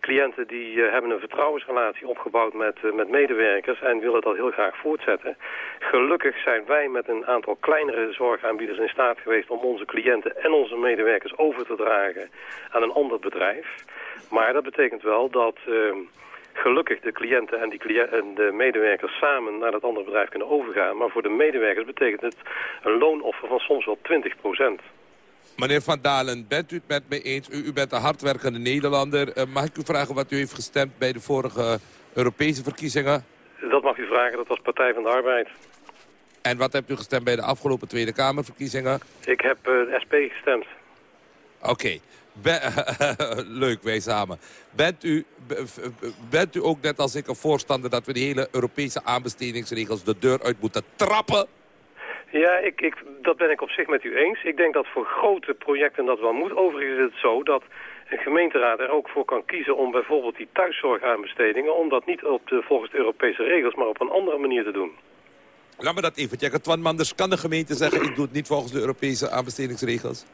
Cliënten die eh, hebben een vertrouwensrelatie opgebouwd met, eh, met medewerkers en willen dat heel graag voortzetten. Gelukkig zijn wij met een aantal kleinere zorgaanbieders in staat geweest om onze cliënten en onze medewerkers over te dragen aan een ander bedrijf. Maar dat betekent wel dat eh, gelukkig de cliënten en, die clië- en de medewerkers samen naar dat andere bedrijf kunnen overgaan. Maar voor de medewerkers betekent het een loonoffer van soms wel 20 procent. Meneer Van Dalen, bent u het met me eens? U, u bent een hardwerkende Nederlander. Eh, mag ik u vragen wat u heeft gestemd bij de vorige Europese verkiezingen? Dat mag u vragen, dat was Partij van de Arbeid. En wat hebt u gestemd bij de afgelopen Tweede Kamerverkiezingen? Ik heb eh, SP gestemd. Oké. Leuk, wij samen. Bent u, bent u ook net als ik een voorstander dat we de hele Europese aanbestedingsregels de deur uit moeten trappen? Ja, ik, ik, dat ben ik op zich met u eens. Ik denk dat voor grote projecten dat wel moet. Overigens is het zo dat een gemeenteraad er ook voor kan kiezen om bijvoorbeeld die thuiszorgaanbestedingen, om dat niet op de, volgens de Europese regels, maar op een andere manier te doen. Laat me dat even checken. Twan Manders, kan de gemeente zeggen... ik doe het niet volgens de Europese aanbestedingsregels?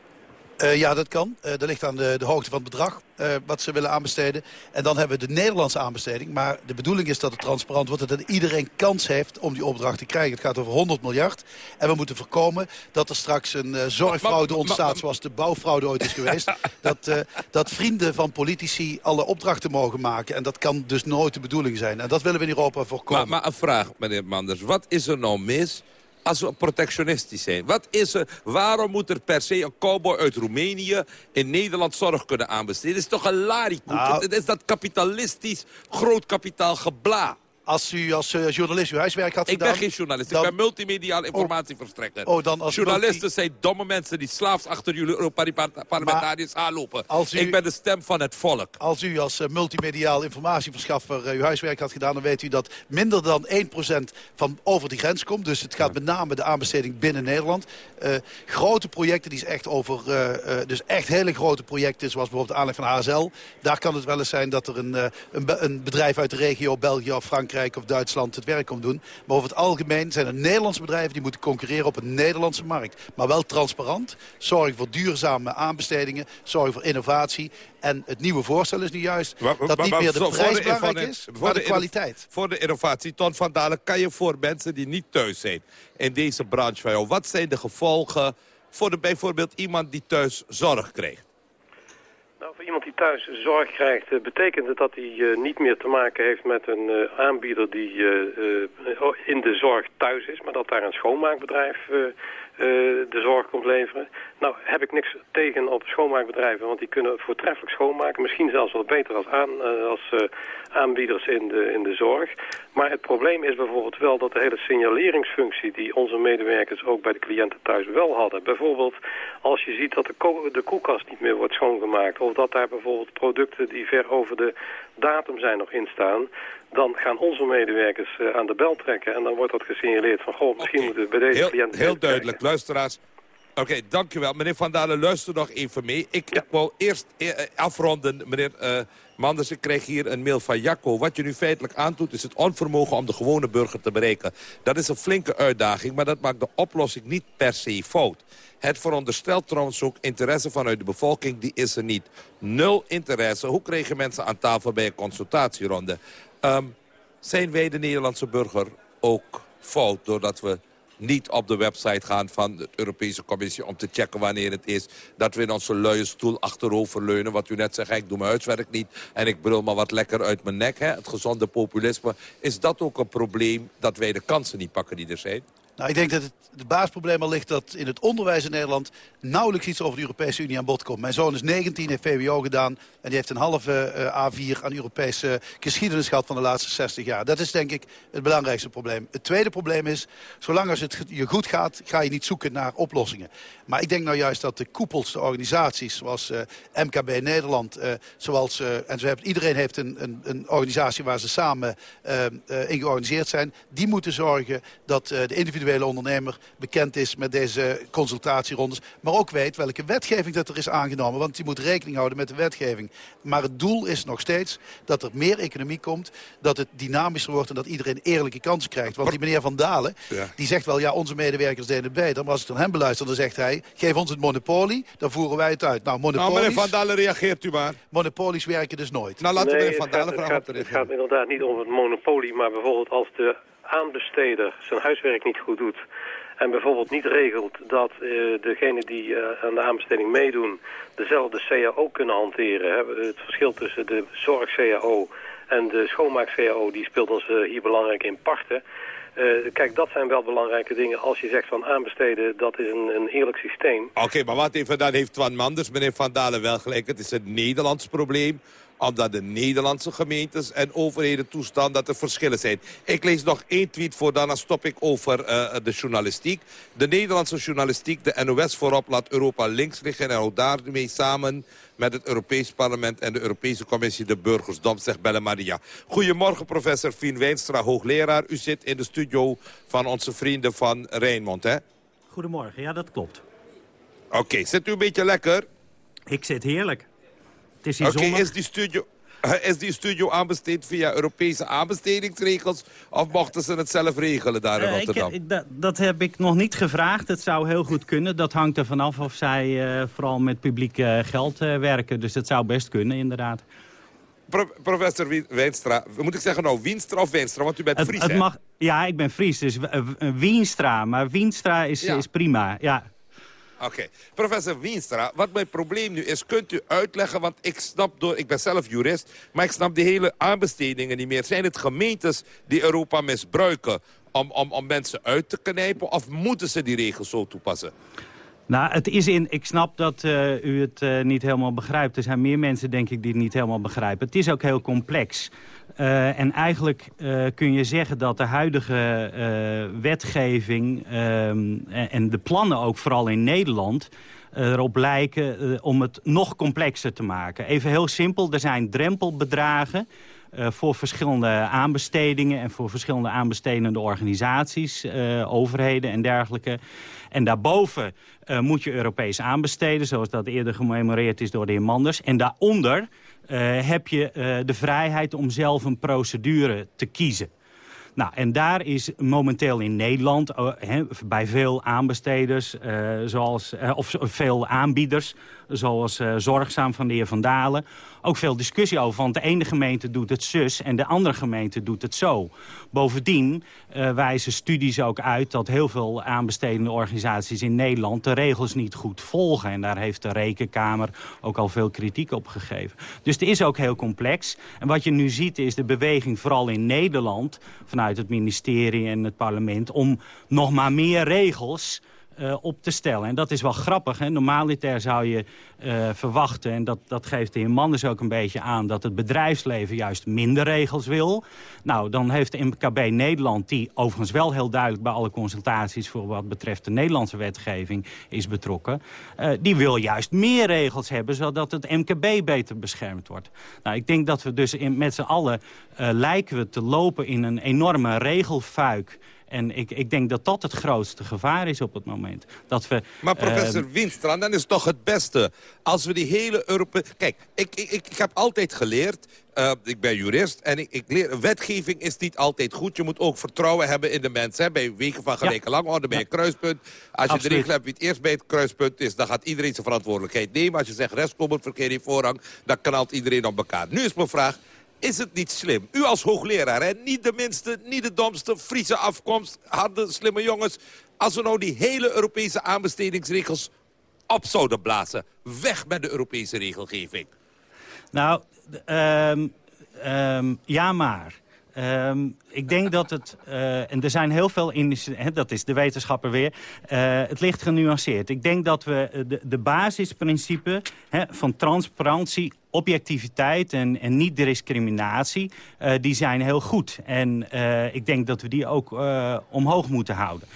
Eh, ja, dat kan. Eh, dat ligt aan de, de hoogte van het bedrag eh, wat ze willen aanbesteden. En dan hebben we de Nederlandse aanbesteding. Maar de bedoeling is dat het transparant wordt... en dat iedereen kans heeft om die opdracht te krijgen. Het gaat over 100 miljard. En we moeten voorkomen dat er straks een eh, zorgfraude ontstaat... zoals de bouwfraude ooit is geweest. dat, eh, dat vrienden van politici alle opdrachten mogen maken. En dat kan dus nooit de bedoeling zijn. En dat willen we in Europa voorkomen. Maar, maar een vraag, meneer Manders. Wat is er nou mis als we protectionistisch zijn? Wat is er, waarom moet er per se een cowboy uit Roemenië... in Nederland zorg kunnen aanbesteden? Het is toch een larikoek? Nou- Het is dat kapitalistisch groot kapitaal gebla. Als u als eh, journalist uw huiswerk had Ik gedaan... ben geen journalist, dan- ik ben multimediaal informatieverstrekker. Oh, dan als Journalisten multi- zijn domme mensen die slaafs achter jullie Europarlementariërs aanlopen. als u- Ik ben de stem van het volk. Als u als eh, multimediaal informatieverschaffer eh, uw huiswerk had gedaan... dan weet u dat minder dan 1% van over die grens komt. Dus het gaat met name de aanbesteding binnen Nederland. Grote projecten, die is echt over... dus echt hele grote projecten, zoals bijvoorbeeld de aanleg van HSL. Daar kan het wel eens zijn dat er een, een, be- een bedrijf uit de regio... België of Frankrijk of Duitsland het werk komt doen. Maar over het algemeen zijn er Nederlandse bedrijven... die moeten concurreren op een Nederlandse markt. Maar wel transparant. Zorgen voor duurzame aanbestedingen. Zorgen voor innovatie. En het nieuwe voorstel is nu juist Maar- dat maar- niet maar meer de prijs de- belangrijk de- is, voor maar de kwaliteit. Voor de innovatie, Ton van Dalen, kan je voor mensen die niet thuis zijn... in deze branche van jou, wat zijn de gevolgen... voor de, bijvoorbeeld iemand die thuis zorg krijgt? Nou, voor iemand die thuis zorg krijgt, eh, betekent het dat hij eh, niet meer te maken heeft met een eh, aanbieder die eh, in de zorg thuis is, maar dat daar een schoonmaakbedrijf de zorg komt leveren. Nou, heb ik niks tegen op schoonmaakbedrijven, want die kunnen voortreffelijk schoonmaken. Misschien zelfs wat beter als, aan, eh, als eh, aanbieders in de, in de zorg. Maar het probleem is bijvoorbeeld wel dat de hele signaleringsfunctie die onze medewerkers ook bij de cliënten thuis wel hadden. Bijvoorbeeld als je ziet dat de, ko- de koelkast niet meer wordt schoongemaakt. Of dat daar bijvoorbeeld producten die ver over de datum zijn nog in staan. Dan gaan onze medewerkers eh, aan de bel trekken. En dan wordt dat gesignaleerd van, goh, misschien moeten we bij deze Heel, cliënten... heel duidelijk, luisteraars. Oké, dankjewel. Meneer Van Dalen, luister nog even mee. Ik, ik wou eerst eh, eh, afronden, meneer eh, Manders. Ik krijg hier een mail van Jacco. Wat je nu feitelijk aandoet is het onvermogen om de gewone burger te bereiken. Dat is een flinke uitdaging, maar dat maakt de oplossing niet per se fout. Het veronderstelt trouwens ook interesse vanuit de bevolking, die is er niet. Nul interesse. Hoe kregen mensen aan tafel bij een consultatieronde? Ehm, zijn wij de Nederlandse burger ook fout doordat we niet op de website gaan van de Europese Commissie... om te checken wanneer het is dat we in onze luie stoel achteroverleunen. Wat u net zegt, ik doe mijn huiswerk niet en ik brul maar wat lekker uit mijn nek. Hè? Het gezonde populisme. Is dat ook een probleem dat wij de kansen niet pakken die er zijn? Nou, ik denk dat het, het basisprobleem al ligt dat in het onderwijs in Nederland nauwelijks iets over de Europese Unie aan bod komt. Mijn zoon is 19, heeft VWO gedaan en die heeft een halve eh, A4 aan Europese geschiedenis gehad van de laatste 60 jaar. Dat is denk ik het belangrijkste probleem. Het tweede probleem is, zolang als het je goed gaat, ga je niet zoeken naar oplossingen. Maar ik denk nou juist dat de koepels, de organisaties zoals eh, MKB Nederland, eh, zoals, en zo heeft, iedereen heeft een, een, een organisatie waar ze samen in georganiseerd zijn, die moeten zorgen dat de individuele ondernemer bekend is met deze consultatierondes, maar ook weet welke wetgeving dat er is aangenomen, want die moet rekening houden met de wetgeving. Maar het doel is nog steeds dat er meer economie komt, dat het dynamischer wordt en dat iedereen eerlijke kansen krijgt. Want die meneer Van Dalen, Ja. die zegt wel, ja, onze medewerkers deden het beter, maar als ik dan hem beluister, dan zegt hij, geef ons het monopolie, dan voeren wij het uit. Nou, Nou, monopolies, meneer Van Dalen, reageert u maar. monopolies werken dus nooit. Nou, laten we Nee, meneer Van het Dalen het, vragen te het gaat inderdaad niet om het monopolie, maar bijvoorbeeld als de aanbesteder zijn huiswerk niet goed doet en bijvoorbeeld niet regelt dat eh degenen die eh, aan de aanbesteding meedoen dezelfde CAO kunnen hanteren. Hè. Het verschil tussen de zorg-CAO en de schoonmaak-CAO die speelt ons eh, hier belangrijk in parten. Kijk, dat zijn wel belangrijke dingen. Als je zegt van aanbesteden, dat is een, een eerlijk systeem. Oké, maar wat even, dan heeft Twan Manders, meneer Van Dalen, wel gelijk. Het is een Nederlands probleem omdat de Nederlandse gemeentes en overheden toestaan dat er verschillen zijn. Ik lees nog één tweet voor, daarna stop ik over eh, de journalistiek. De Nederlandse journalistiek, de NOS voorop, laat Europa links liggen... en houdt daarmee samen met het Europees Parlement en de Europese Commissie de burgersdom, zegt Belle Maria. Goedemorgen, professor Fien Wijnstra, hoogleraar. U zit in de studio van onze vrienden van Rijnmond, hè? Goedemorgen, ja dat klopt. Oké, zit u een beetje lekker? Ik zit heerlijk. Het is hier Oké, zonnig. is die studio... Is die studio aanbesteed via Europese aanbestedingsregels? Of mochten ze het zelf regelen daar in Eh, ik- Rotterdam? ik- dat, dat heb ik nog niet gevraagd. Het zou heel goed kunnen. Dat hangt er vanaf of zij eh, vooral met publiek eh, geld eh, werken. Dus dat zou best kunnen, inderdaad. Pro- professor Wijnstra, moet ik zeggen nou Wienstra of Wijnstra? Want u bent Het, Fries, het hè? mag, ja, ik ben Fries, dus Wienstra. Maar Wienstra is, Ja. is prima, ja. Oké. Professor Wienstra, wat mijn probleem nu is, kunt u uitleggen... want ik snap, door, ik ben zelf jurist... maar ik snap die hele aanbestedingen niet meer. Zijn het gemeentes die Europa misbruiken... om, om, om mensen uit te knijpen? Of moeten ze die regels zo toepassen? Nou, het is in, ik snap dat eh, u het eh, niet helemaal begrijpt. Er zijn meer mensen, denk ik, die het niet helemaal begrijpen. Het is ook heel complex. Eh, en eigenlijk kun je zeggen dat de huidige wetgeving ehm, en, de plannen ook vooral in Nederland erop lijken om het nog complexer te maken. Even heel simpel, er zijn drempelbedragen voor verschillende aanbestedingen en voor verschillende aanbestedende organisaties, overheden en dergelijke. En daarboven eh, moet je Europees aanbesteden, zoals dat eerder gememoreerd is door de heer Manders. En daaronder eh, heb je eh, de vrijheid om zelf een procedure te kiezen. Nou, en daar is momenteel in Nederland bij veel aanbesteders, zoals, of veel aanbieders, zoals eh, Zorgzaam van de heer Van Dalen, ook veel discussie over. Want de ene gemeente doet het zus en de andere gemeente doet het zo. Bovendien eh, wijzen studies ook uit dat heel veel aanbestedende organisaties in Nederland de regels niet goed volgen. En daar heeft de Rekenkamer ook al veel kritiek op gegeven. Dus het is ook heel complex. En wat je nu ziet is de beweging vooral in Nederland, vanuit het ministerie en het parlement, om nog maar meer regels eh, op te stellen. En dat is wel grappig. Hè? Normaliter zou je eh, verwachten, en dat, dat geeft de heer Manders ook een beetje aan... dat het bedrijfsleven juist minder regels wil. Nou, dan heeft de MKB Nederland, die overigens wel heel duidelijk... bij alle consultaties voor wat betreft de Nederlandse wetgeving is betrokken... eh, die wil juist meer regels hebben, zodat het MKB beter beschermd wordt. Nou, ik denk dat we dus in, met z'n allen lijken we te lopen in een enorme regelfuik... En ik, ik denk dat dat het grootste gevaar is op het moment. Dat we, Maar professor Winstra, dan is toch het beste. Als we die hele Europese... Kijk, ik, ik, ik, heb altijd geleerd... eh, ik ben jurist en ik, ik leer... Wetgeving is niet altijd goed. Je moet ook vertrouwen hebben in de mensen. Hè. Bij wegen van gelijke langorde, bij een kruispunt. Als je de regel hebt wie het eerst bij het kruispunt is... dan gaat iedereen zijn verantwoordelijkheid nemen. Als je zegt restkommend verkeer heeft voorrang... dan knalt iedereen op elkaar. Nu is mijn vraag... Is het niet slim? U als hoogleraar, hè? niet de minste, niet de domste, Friese afkomst, harde, slimme jongens. Als we nou die hele Europese aanbestedingsregels op zouden blazen. Weg met de Europese regelgeving. Nou, ehm, ehm, ja maar. Ehm, ik denk dat het, eh, en er zijn heel veel initiatieven, dat is de wetenschapper weer, eh, het ligt genuanceerd. Ik denk dat we eh, de, de basisprincipe van transparantie, objectiviteit en, en niet-discriminatie, eh, die zijn heel goed. En eh, ik denk dat we die ook eh, omhoog moeten houden.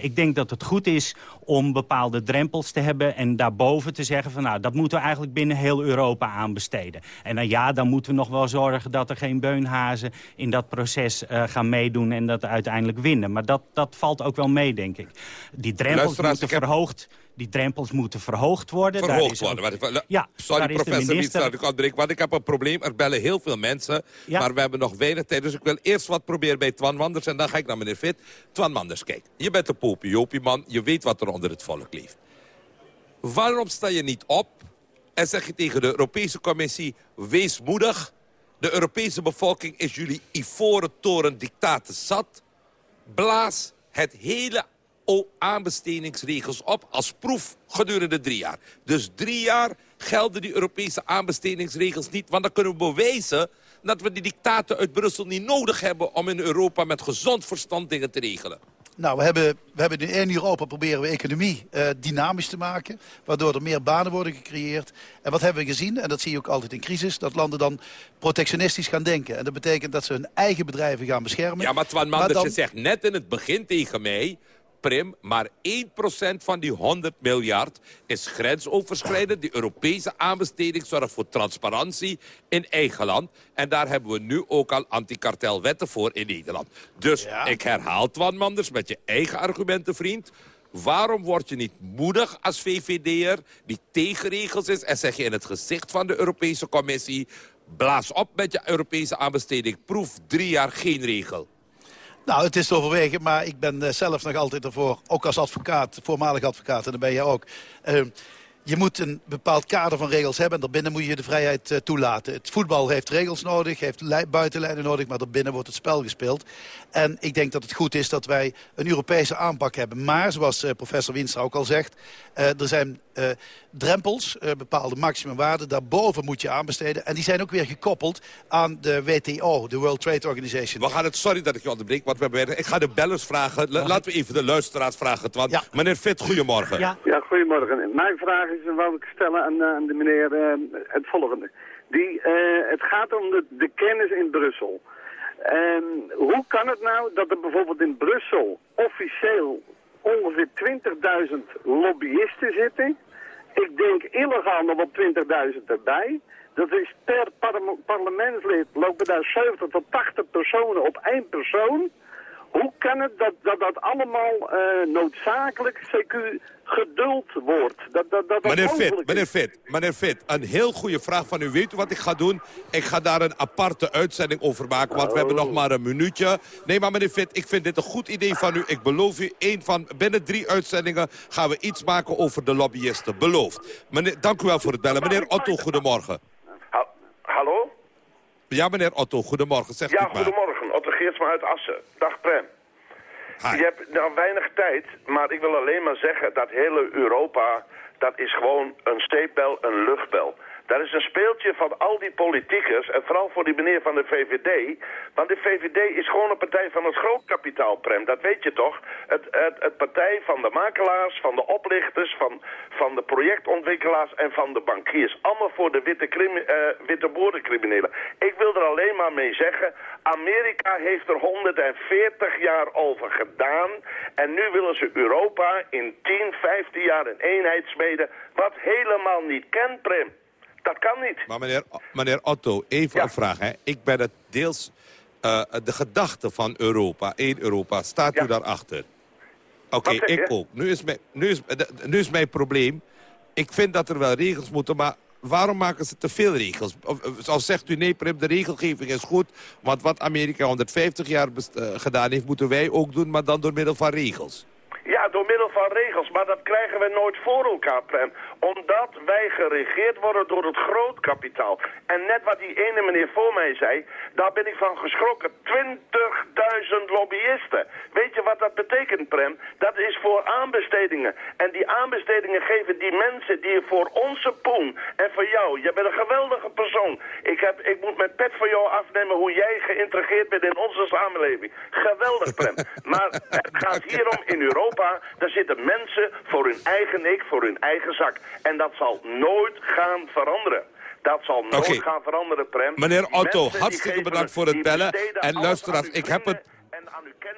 Ik denk dat het goed is om bepaalde drempels te hebben en daarboven te zeggen van nou, dat moeten we eigenlijk binnen heel Europa aanbesteden. En dan ja, dan moeten we nog wel zorgen dat er geen beunhazen in dat proces gaan meedoen en dat uiteindelijk winnen. Maar dat, dat valt ook wel mee, denk ik. Die drempels Luisteraars, moeten ik heb- verhoogd. Die drempels moeten verhoogd worden. Daar Verhoogd is ook- worden. Ja, Sorry daar is de professor minister- ik ontbreek, want ik heb een probleem. Er bellen heel veel mensen, Ja. maar we hebben nog weinig tijd. Dus ik wil eerst wat proberen bij Twan Manders en dan ga ik naar meneer Fit. Twan Manders, kijk, je bent een popiopie-man. Je weet wat er onder het volk leeft. Waarom sta je niet op en zeg je tegen de Europese Commissie... wees moedig, de Europese bevolking is jullie ivoren toren dictaten zat. Blaas het hele aanbestedingsregels op als proef gedurende drie jaar. Dus drie jaar gelden die Europese aanbestedingsregels niet... want dan kunnen we bewijzen dat we die dictaten uit Brussel niet nodig hebben... om in Europa met gezond verstand dingen te regelen. Nou, we hebben, we hebben in Europa proberen we economie eh, dynamisch te maken. Waardoor er meer banen worden gecreëerd. En wat hebben we gezien, en dat zie je ook altijd in crisis... dat landen dan protectionistisch gaan denken. En dat betekent dat ze hun eigen bedrijven gaan beschermen. Ja, maar Twan Manders, je zegt net in het begin tegen mij... Prim, maar 1% van die 100 miljard is grensoverschrijdend. Die Europese aanbesteding zorgt voor transparantie in eigen land. En daar hebben we nu ook al antikartelwetten voor in Nederland. Dus ik herhaal Twan Manders met je eigen argumenten, vriend. Waarom word je niet moedig als VVD'er die tegen regels is... en zeg je in het gezicht van de Europese Commissie... blaas op met je Europese aanbesteding. Proef drie jaar geen regel. Nou, het is te overwegen, maar ik ben eh, zelf nog altijd ervoor, ook als advocaat, voormalig advocaat, en dat ben jij ook. Eh, je moet een bepaald kader van regels hebben en daarbinnen moet je de vrijheid eh, toelaten. Het voetbal heeft regels nodig, heeft buitenlijnen nodig, maar daarbinnen wordt het spel gespeeld. En ik denk dat het goed is dat wij een Europese aanpak hebben. Maar, zoals eh, professor Winstra ook al zegt, er zijn eh, drempels, eh, bepaalde maximumwaarden. Daarboven moet je aanbesteden. En die zijn ook weer gekoppeld aan de WTO, de World Trade Organization. We gaan het, sorry dat ik je onderbreek, want we hebben, ik ga de bellers vragen. La- laten we even de luisteraars vragen. Want Meneer Fit, goedemorgen. Ja. Ja, goedemorgen. Mijn vraag is, eh, wou ik stellen aan, eh, aan de meneer het volgende. Die, eh, het gaat om de, de kennis in Brussel. Ehm, hoe kan het nou dat er bijvoorbeeld in Brussel officieel ongeveer 20.000 lobbyisten zitten? Ik denk illegaal nog wel 20.000 erbij. Dat is per parle- parlementslid lopen daar 70 tot 80 personen op één persoon. Hoe kan het dat dat, dat allemaal eh, noodzakelijk, CQ, geduld wordt? Dat, dat, dat, dat Meneer Fit, meneer Fit, meneer Fit, een heel goede vraag van u. Weet u wat ik ga doen? Ik ga daar een aparte uitzending over maken, want we hebben nog maar een minuutje. Nee, maar meneer Fit, ik vind dit een goed idee van u. Ik beloof u, één van, binnen drie uitzendingen gaan we iets maken over de lobbyisten. Beloofd. Meneer, dank u wel voor het bellen. Meneer Otto, goedemorgen. Hallo? Ja, meneer Otto, goedemorgen. Zegt Ja, u maar. goedemorgen. Geertsma uit Assen. Dag Prem. Je hebt nou weinig tijd, maar ik wil alleen maar zeggen dat hele Europa, dat is gewoon een steepbel, een luchtbel. Dat is een speeltje van al die politiekers en vooral voor die meneer van de VVD. Want de VVD is gewoon een partij van het grootkapitaal, Prem. Dat weet je toch? Het, het, het partij van de makelaars, van de oplichters, van, van de projectontwikkelaars en van de bankiers. Allemaal voor de witte, eh, witte boerencriminelen. Ik wil er alleen maar mee zeggen, Amerika heeft er 140 jaar over gedaan. En nu willen ze Europa in 10, 15 jaar een eenheid smeden, wat helemaal niet kent, Prem. Dat kan niet. Maar meneer, meneer Otto, even een vraag. Hè. Ik ben het deels eh, de gedachte van Europa, één Europa, staat u daarachter? Oké, ik ook. Nu is, mijn, nu, is, eh, nu is mijn probleem, ik vind dat er wel regels moeten, maar waarom maken ze te veel regels? Of, of, Zoals zegt u, nee, Prim, de regelgeving is goed, want wat Amerika 150 jaar eh, gedaan heeft, moeten wij ook doen, maar dan door middel van regels. Ja, door middel van regels, maar dat krijgen we nooit voor elkaar, Prem. Omdat wij geregeerd worden door het grootkapitaal. En net wat die ene meneer voor mij zei, daar ben ik van geschrokken. 20.000 lobbyisten. Weet je wat dat betekent, Prem? Dat is voor aanbestedingen. En die aanbestedingen geven die mensen die voor onze poen en voor jou. Je bent een geweldige persoon. Ik, heb, ik moet mijn pet voor jou afnemen hoe jij geïntegreerd bent in onze samenleving. Geweldig, Prem. Maar het gaat hierom in Europa, daar zitten mensen voor hun eigen ik, voor hun eigen zak. En dat zal nooit gaan veranderen. Dat zal nooit gaan veranderen, Prem. Meneer Otto, hartstikke bedankt voor het bellen. En luisteraars, ik heb het...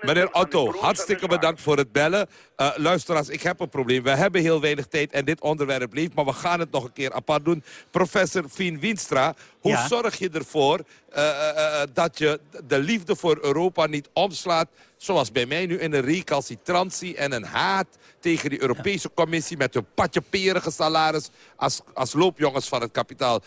Meneer aan uw Otto, broers hartstikke bedankt voor het bellen. Eh, luisteraars, ik heb een probleem. We hebben heel weinig tijd en dit onderwerp leeft, maar we gaan het nog een keer apart doen. Professor Fien Wienstra, hoe Ja. zorg je ervoor eh, eh, dat je de liefde voor Europa niet omslaat, zoals bij mij nu, in een recalcitrantie en een haat tegen die Europese Commissie met hun patjeperige salaris als, als loopjongens van het kapitaal.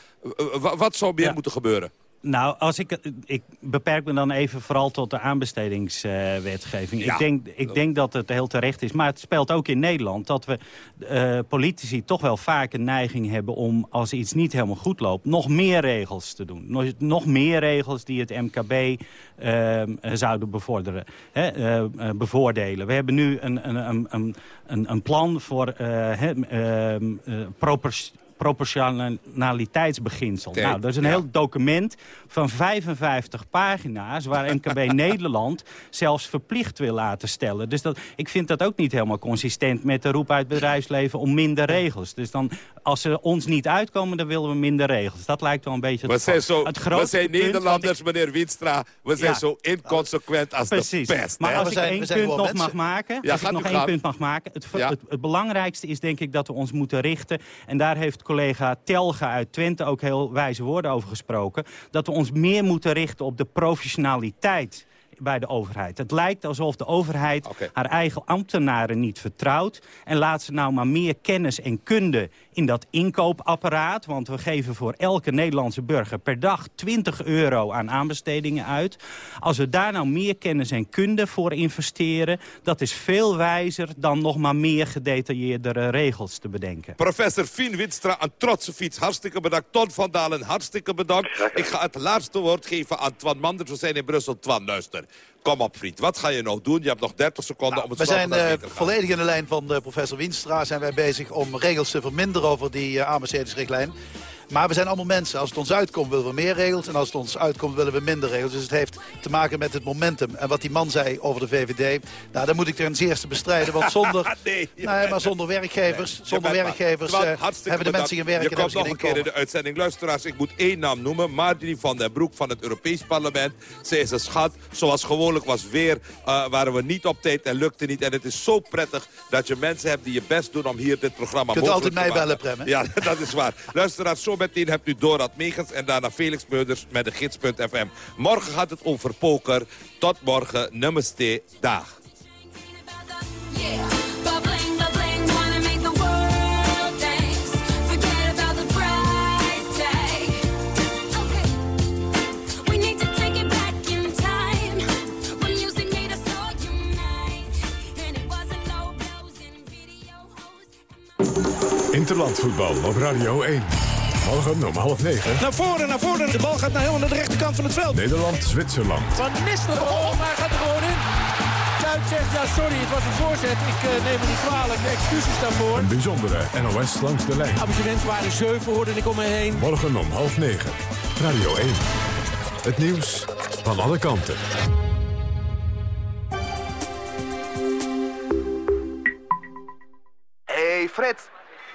Wa- wat zou meer Ja. moeten gebeuren? Nou, als ik, ik beperk me dan even vooral tot de aanbestedingswetgeving. Ja. ik, denk, ik denk dat het heel terecht is. Maar het speelt ook in Nederland dat we eh, politici toch wel vaak een neiging hebben... om als iets niet helemaal goed loopt, nog meer regels te doen. Nog, nog meer regels die het MKB eh, zouden bevorderen, hè, eh, bevoordelen. We hebben nu een, een, een, een, een, plan voor eh, proportionaliteitsbeginsel. Kijk, nou, dat is een ja. heel document van 55 pagina's... waar MKB Nederland zelfs verplicht wil laten stellen. Dus dat, ik vind dat ook niet helemaal consistent met de roep uit bedrijfsleven... om minder regels. Dus dan, als ze ons niet uitkomen, dan willen we minder regels. Dat lijkt wel een beetje We het zijn, zo, Het we grootste zijn punt Nederlanders, meneer Winstra. We zijn Ja. zo inconsequent als Precies. de pest. Maar hè? als We ik zijn- we één punt nog mag maken, Ja, als ik nog één punt mag maken. Het, ver- Ja. het, het belangrijkste is denk ik dat we ons moeten richten. En daar heeft collega Telga uit Twente ook heel wijze woorden over gesproken. Dat we ons meer moeten richten op de professionaliteit bij de overheid. Het lijkt alsof de overheid haar eigen ambtenaren niet vertrouwt. En laat ze nou maar meer kennis en kunde in dat inkoopapparaat. Want we geven voor elke Nederlandse burger per dag 20 euro aan aanbestedingen uit. Als we daar nou meer kennis en kunde voor investeren... dat is veel wijzer dan nog maar meer gedetailleerdere regels te bedenken. Professor Fien Winstra, een trotse fiets. Hartstikke bedankt. Ton van Dalen, hartstikke bedankt. Ik ga het laatste woord geven aan Twan Manders. We zijn in Brussel. Twan, luister. Kom op, vriend. Wat ga je nog doen? Je hebt nog 30 seconden om het We slag zijn eh, te volledig in de lijn van de professor Wienstra. Zijn wij bezig om regels te verminderen over die uh, aanbestedingsrichtlijn. Maar we zijn allemaal mensen. Als het ons uitkomt willen we meer regels. En als het ons uitkomt willen we minder regels. Dus het heeft te maken met het momentum. En wat die man zei over de VVD. Nou, dat moet ik ten zeerste bestrijden. Want zonder, nee, nee, maar zonder werkgevers, zonder werkgevers eh, hebben de mensen geen werk Je en komt nog een keer in de uitzending. Luisteraars, ik moet één naam noemen. Marjorie van den Broek van het Europees Parlement. Zij is een schat. Zoals gewoonlijk was weer, eh, waren we niet op tijd en lukte niet. En het is zo prettig dat je mensen hebt die je best doen om hier dit programma Je kunt mogelijk altijd te mij maken. bellen, Prem? Ja, dat is waar. Luisteraars, zo meteen hebt u Dorad Megens en daarna Felix Meurders met de gids.fm. Morgen gaat het over poker. Tot morgen. Namaste. Dag. Interlandvoetbal op Radio 1. Morgen om half negen. Naar voren, naar voren. De bal gaat naar helemaal naar de rechterkant van het veld. Nederland-Zwitserland. Van Nistelrooy, maar hij gaat er gewoon in. Kuit zegt, ja sorry, het was een voorzet. Ik eh, neem het niet kwalijk. Excuses daarvoor. Een bijzondere NOS langs de lijn. Abonnementen waren zeven, hoorde ik om me heen. Morgen om half negen. Radio 1. Het nieuws van alle kanten. hey Fred,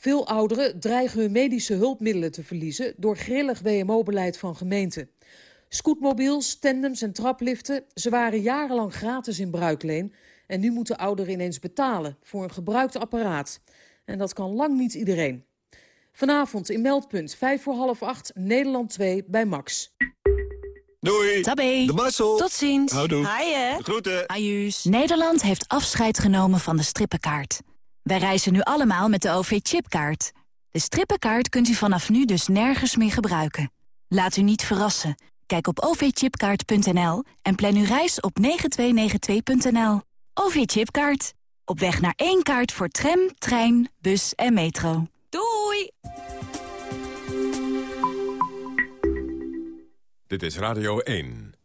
Veel ouderen dreigen hun medische hulpmiddelen te verliezen... door grillig WMO-beleid van gemeenten. Scootmobiels, tandems en trapliften... ze waren jarenlang gratis in bruikleen... en nu moeten ouderen ineens betalen voor een gebruikt apparaat. En dat kan lang niet iedereen. Vanavond in Meldpunt, 5 voor half 8, Nederland 2 bij Max. Doei. Tabé. De Marcel. Tot ziens. Houdoe. Haaien. Groeten. Ajuus. Nederland heeft afscheid genomen van de strippenkaart. Wij reizen nu allemaal met de OV-chipkaart. De strippenkaart kunt u vanaf nu dus nergens meer gebruiken. Laat u niet verrassen. Kijk op ovchipkaart.nl en plan uw reis op 9292.nl. OV-chipkaart. Op weg naar één kaart voor tram, trein, bus en metro. Doei! Dit is Radio 1.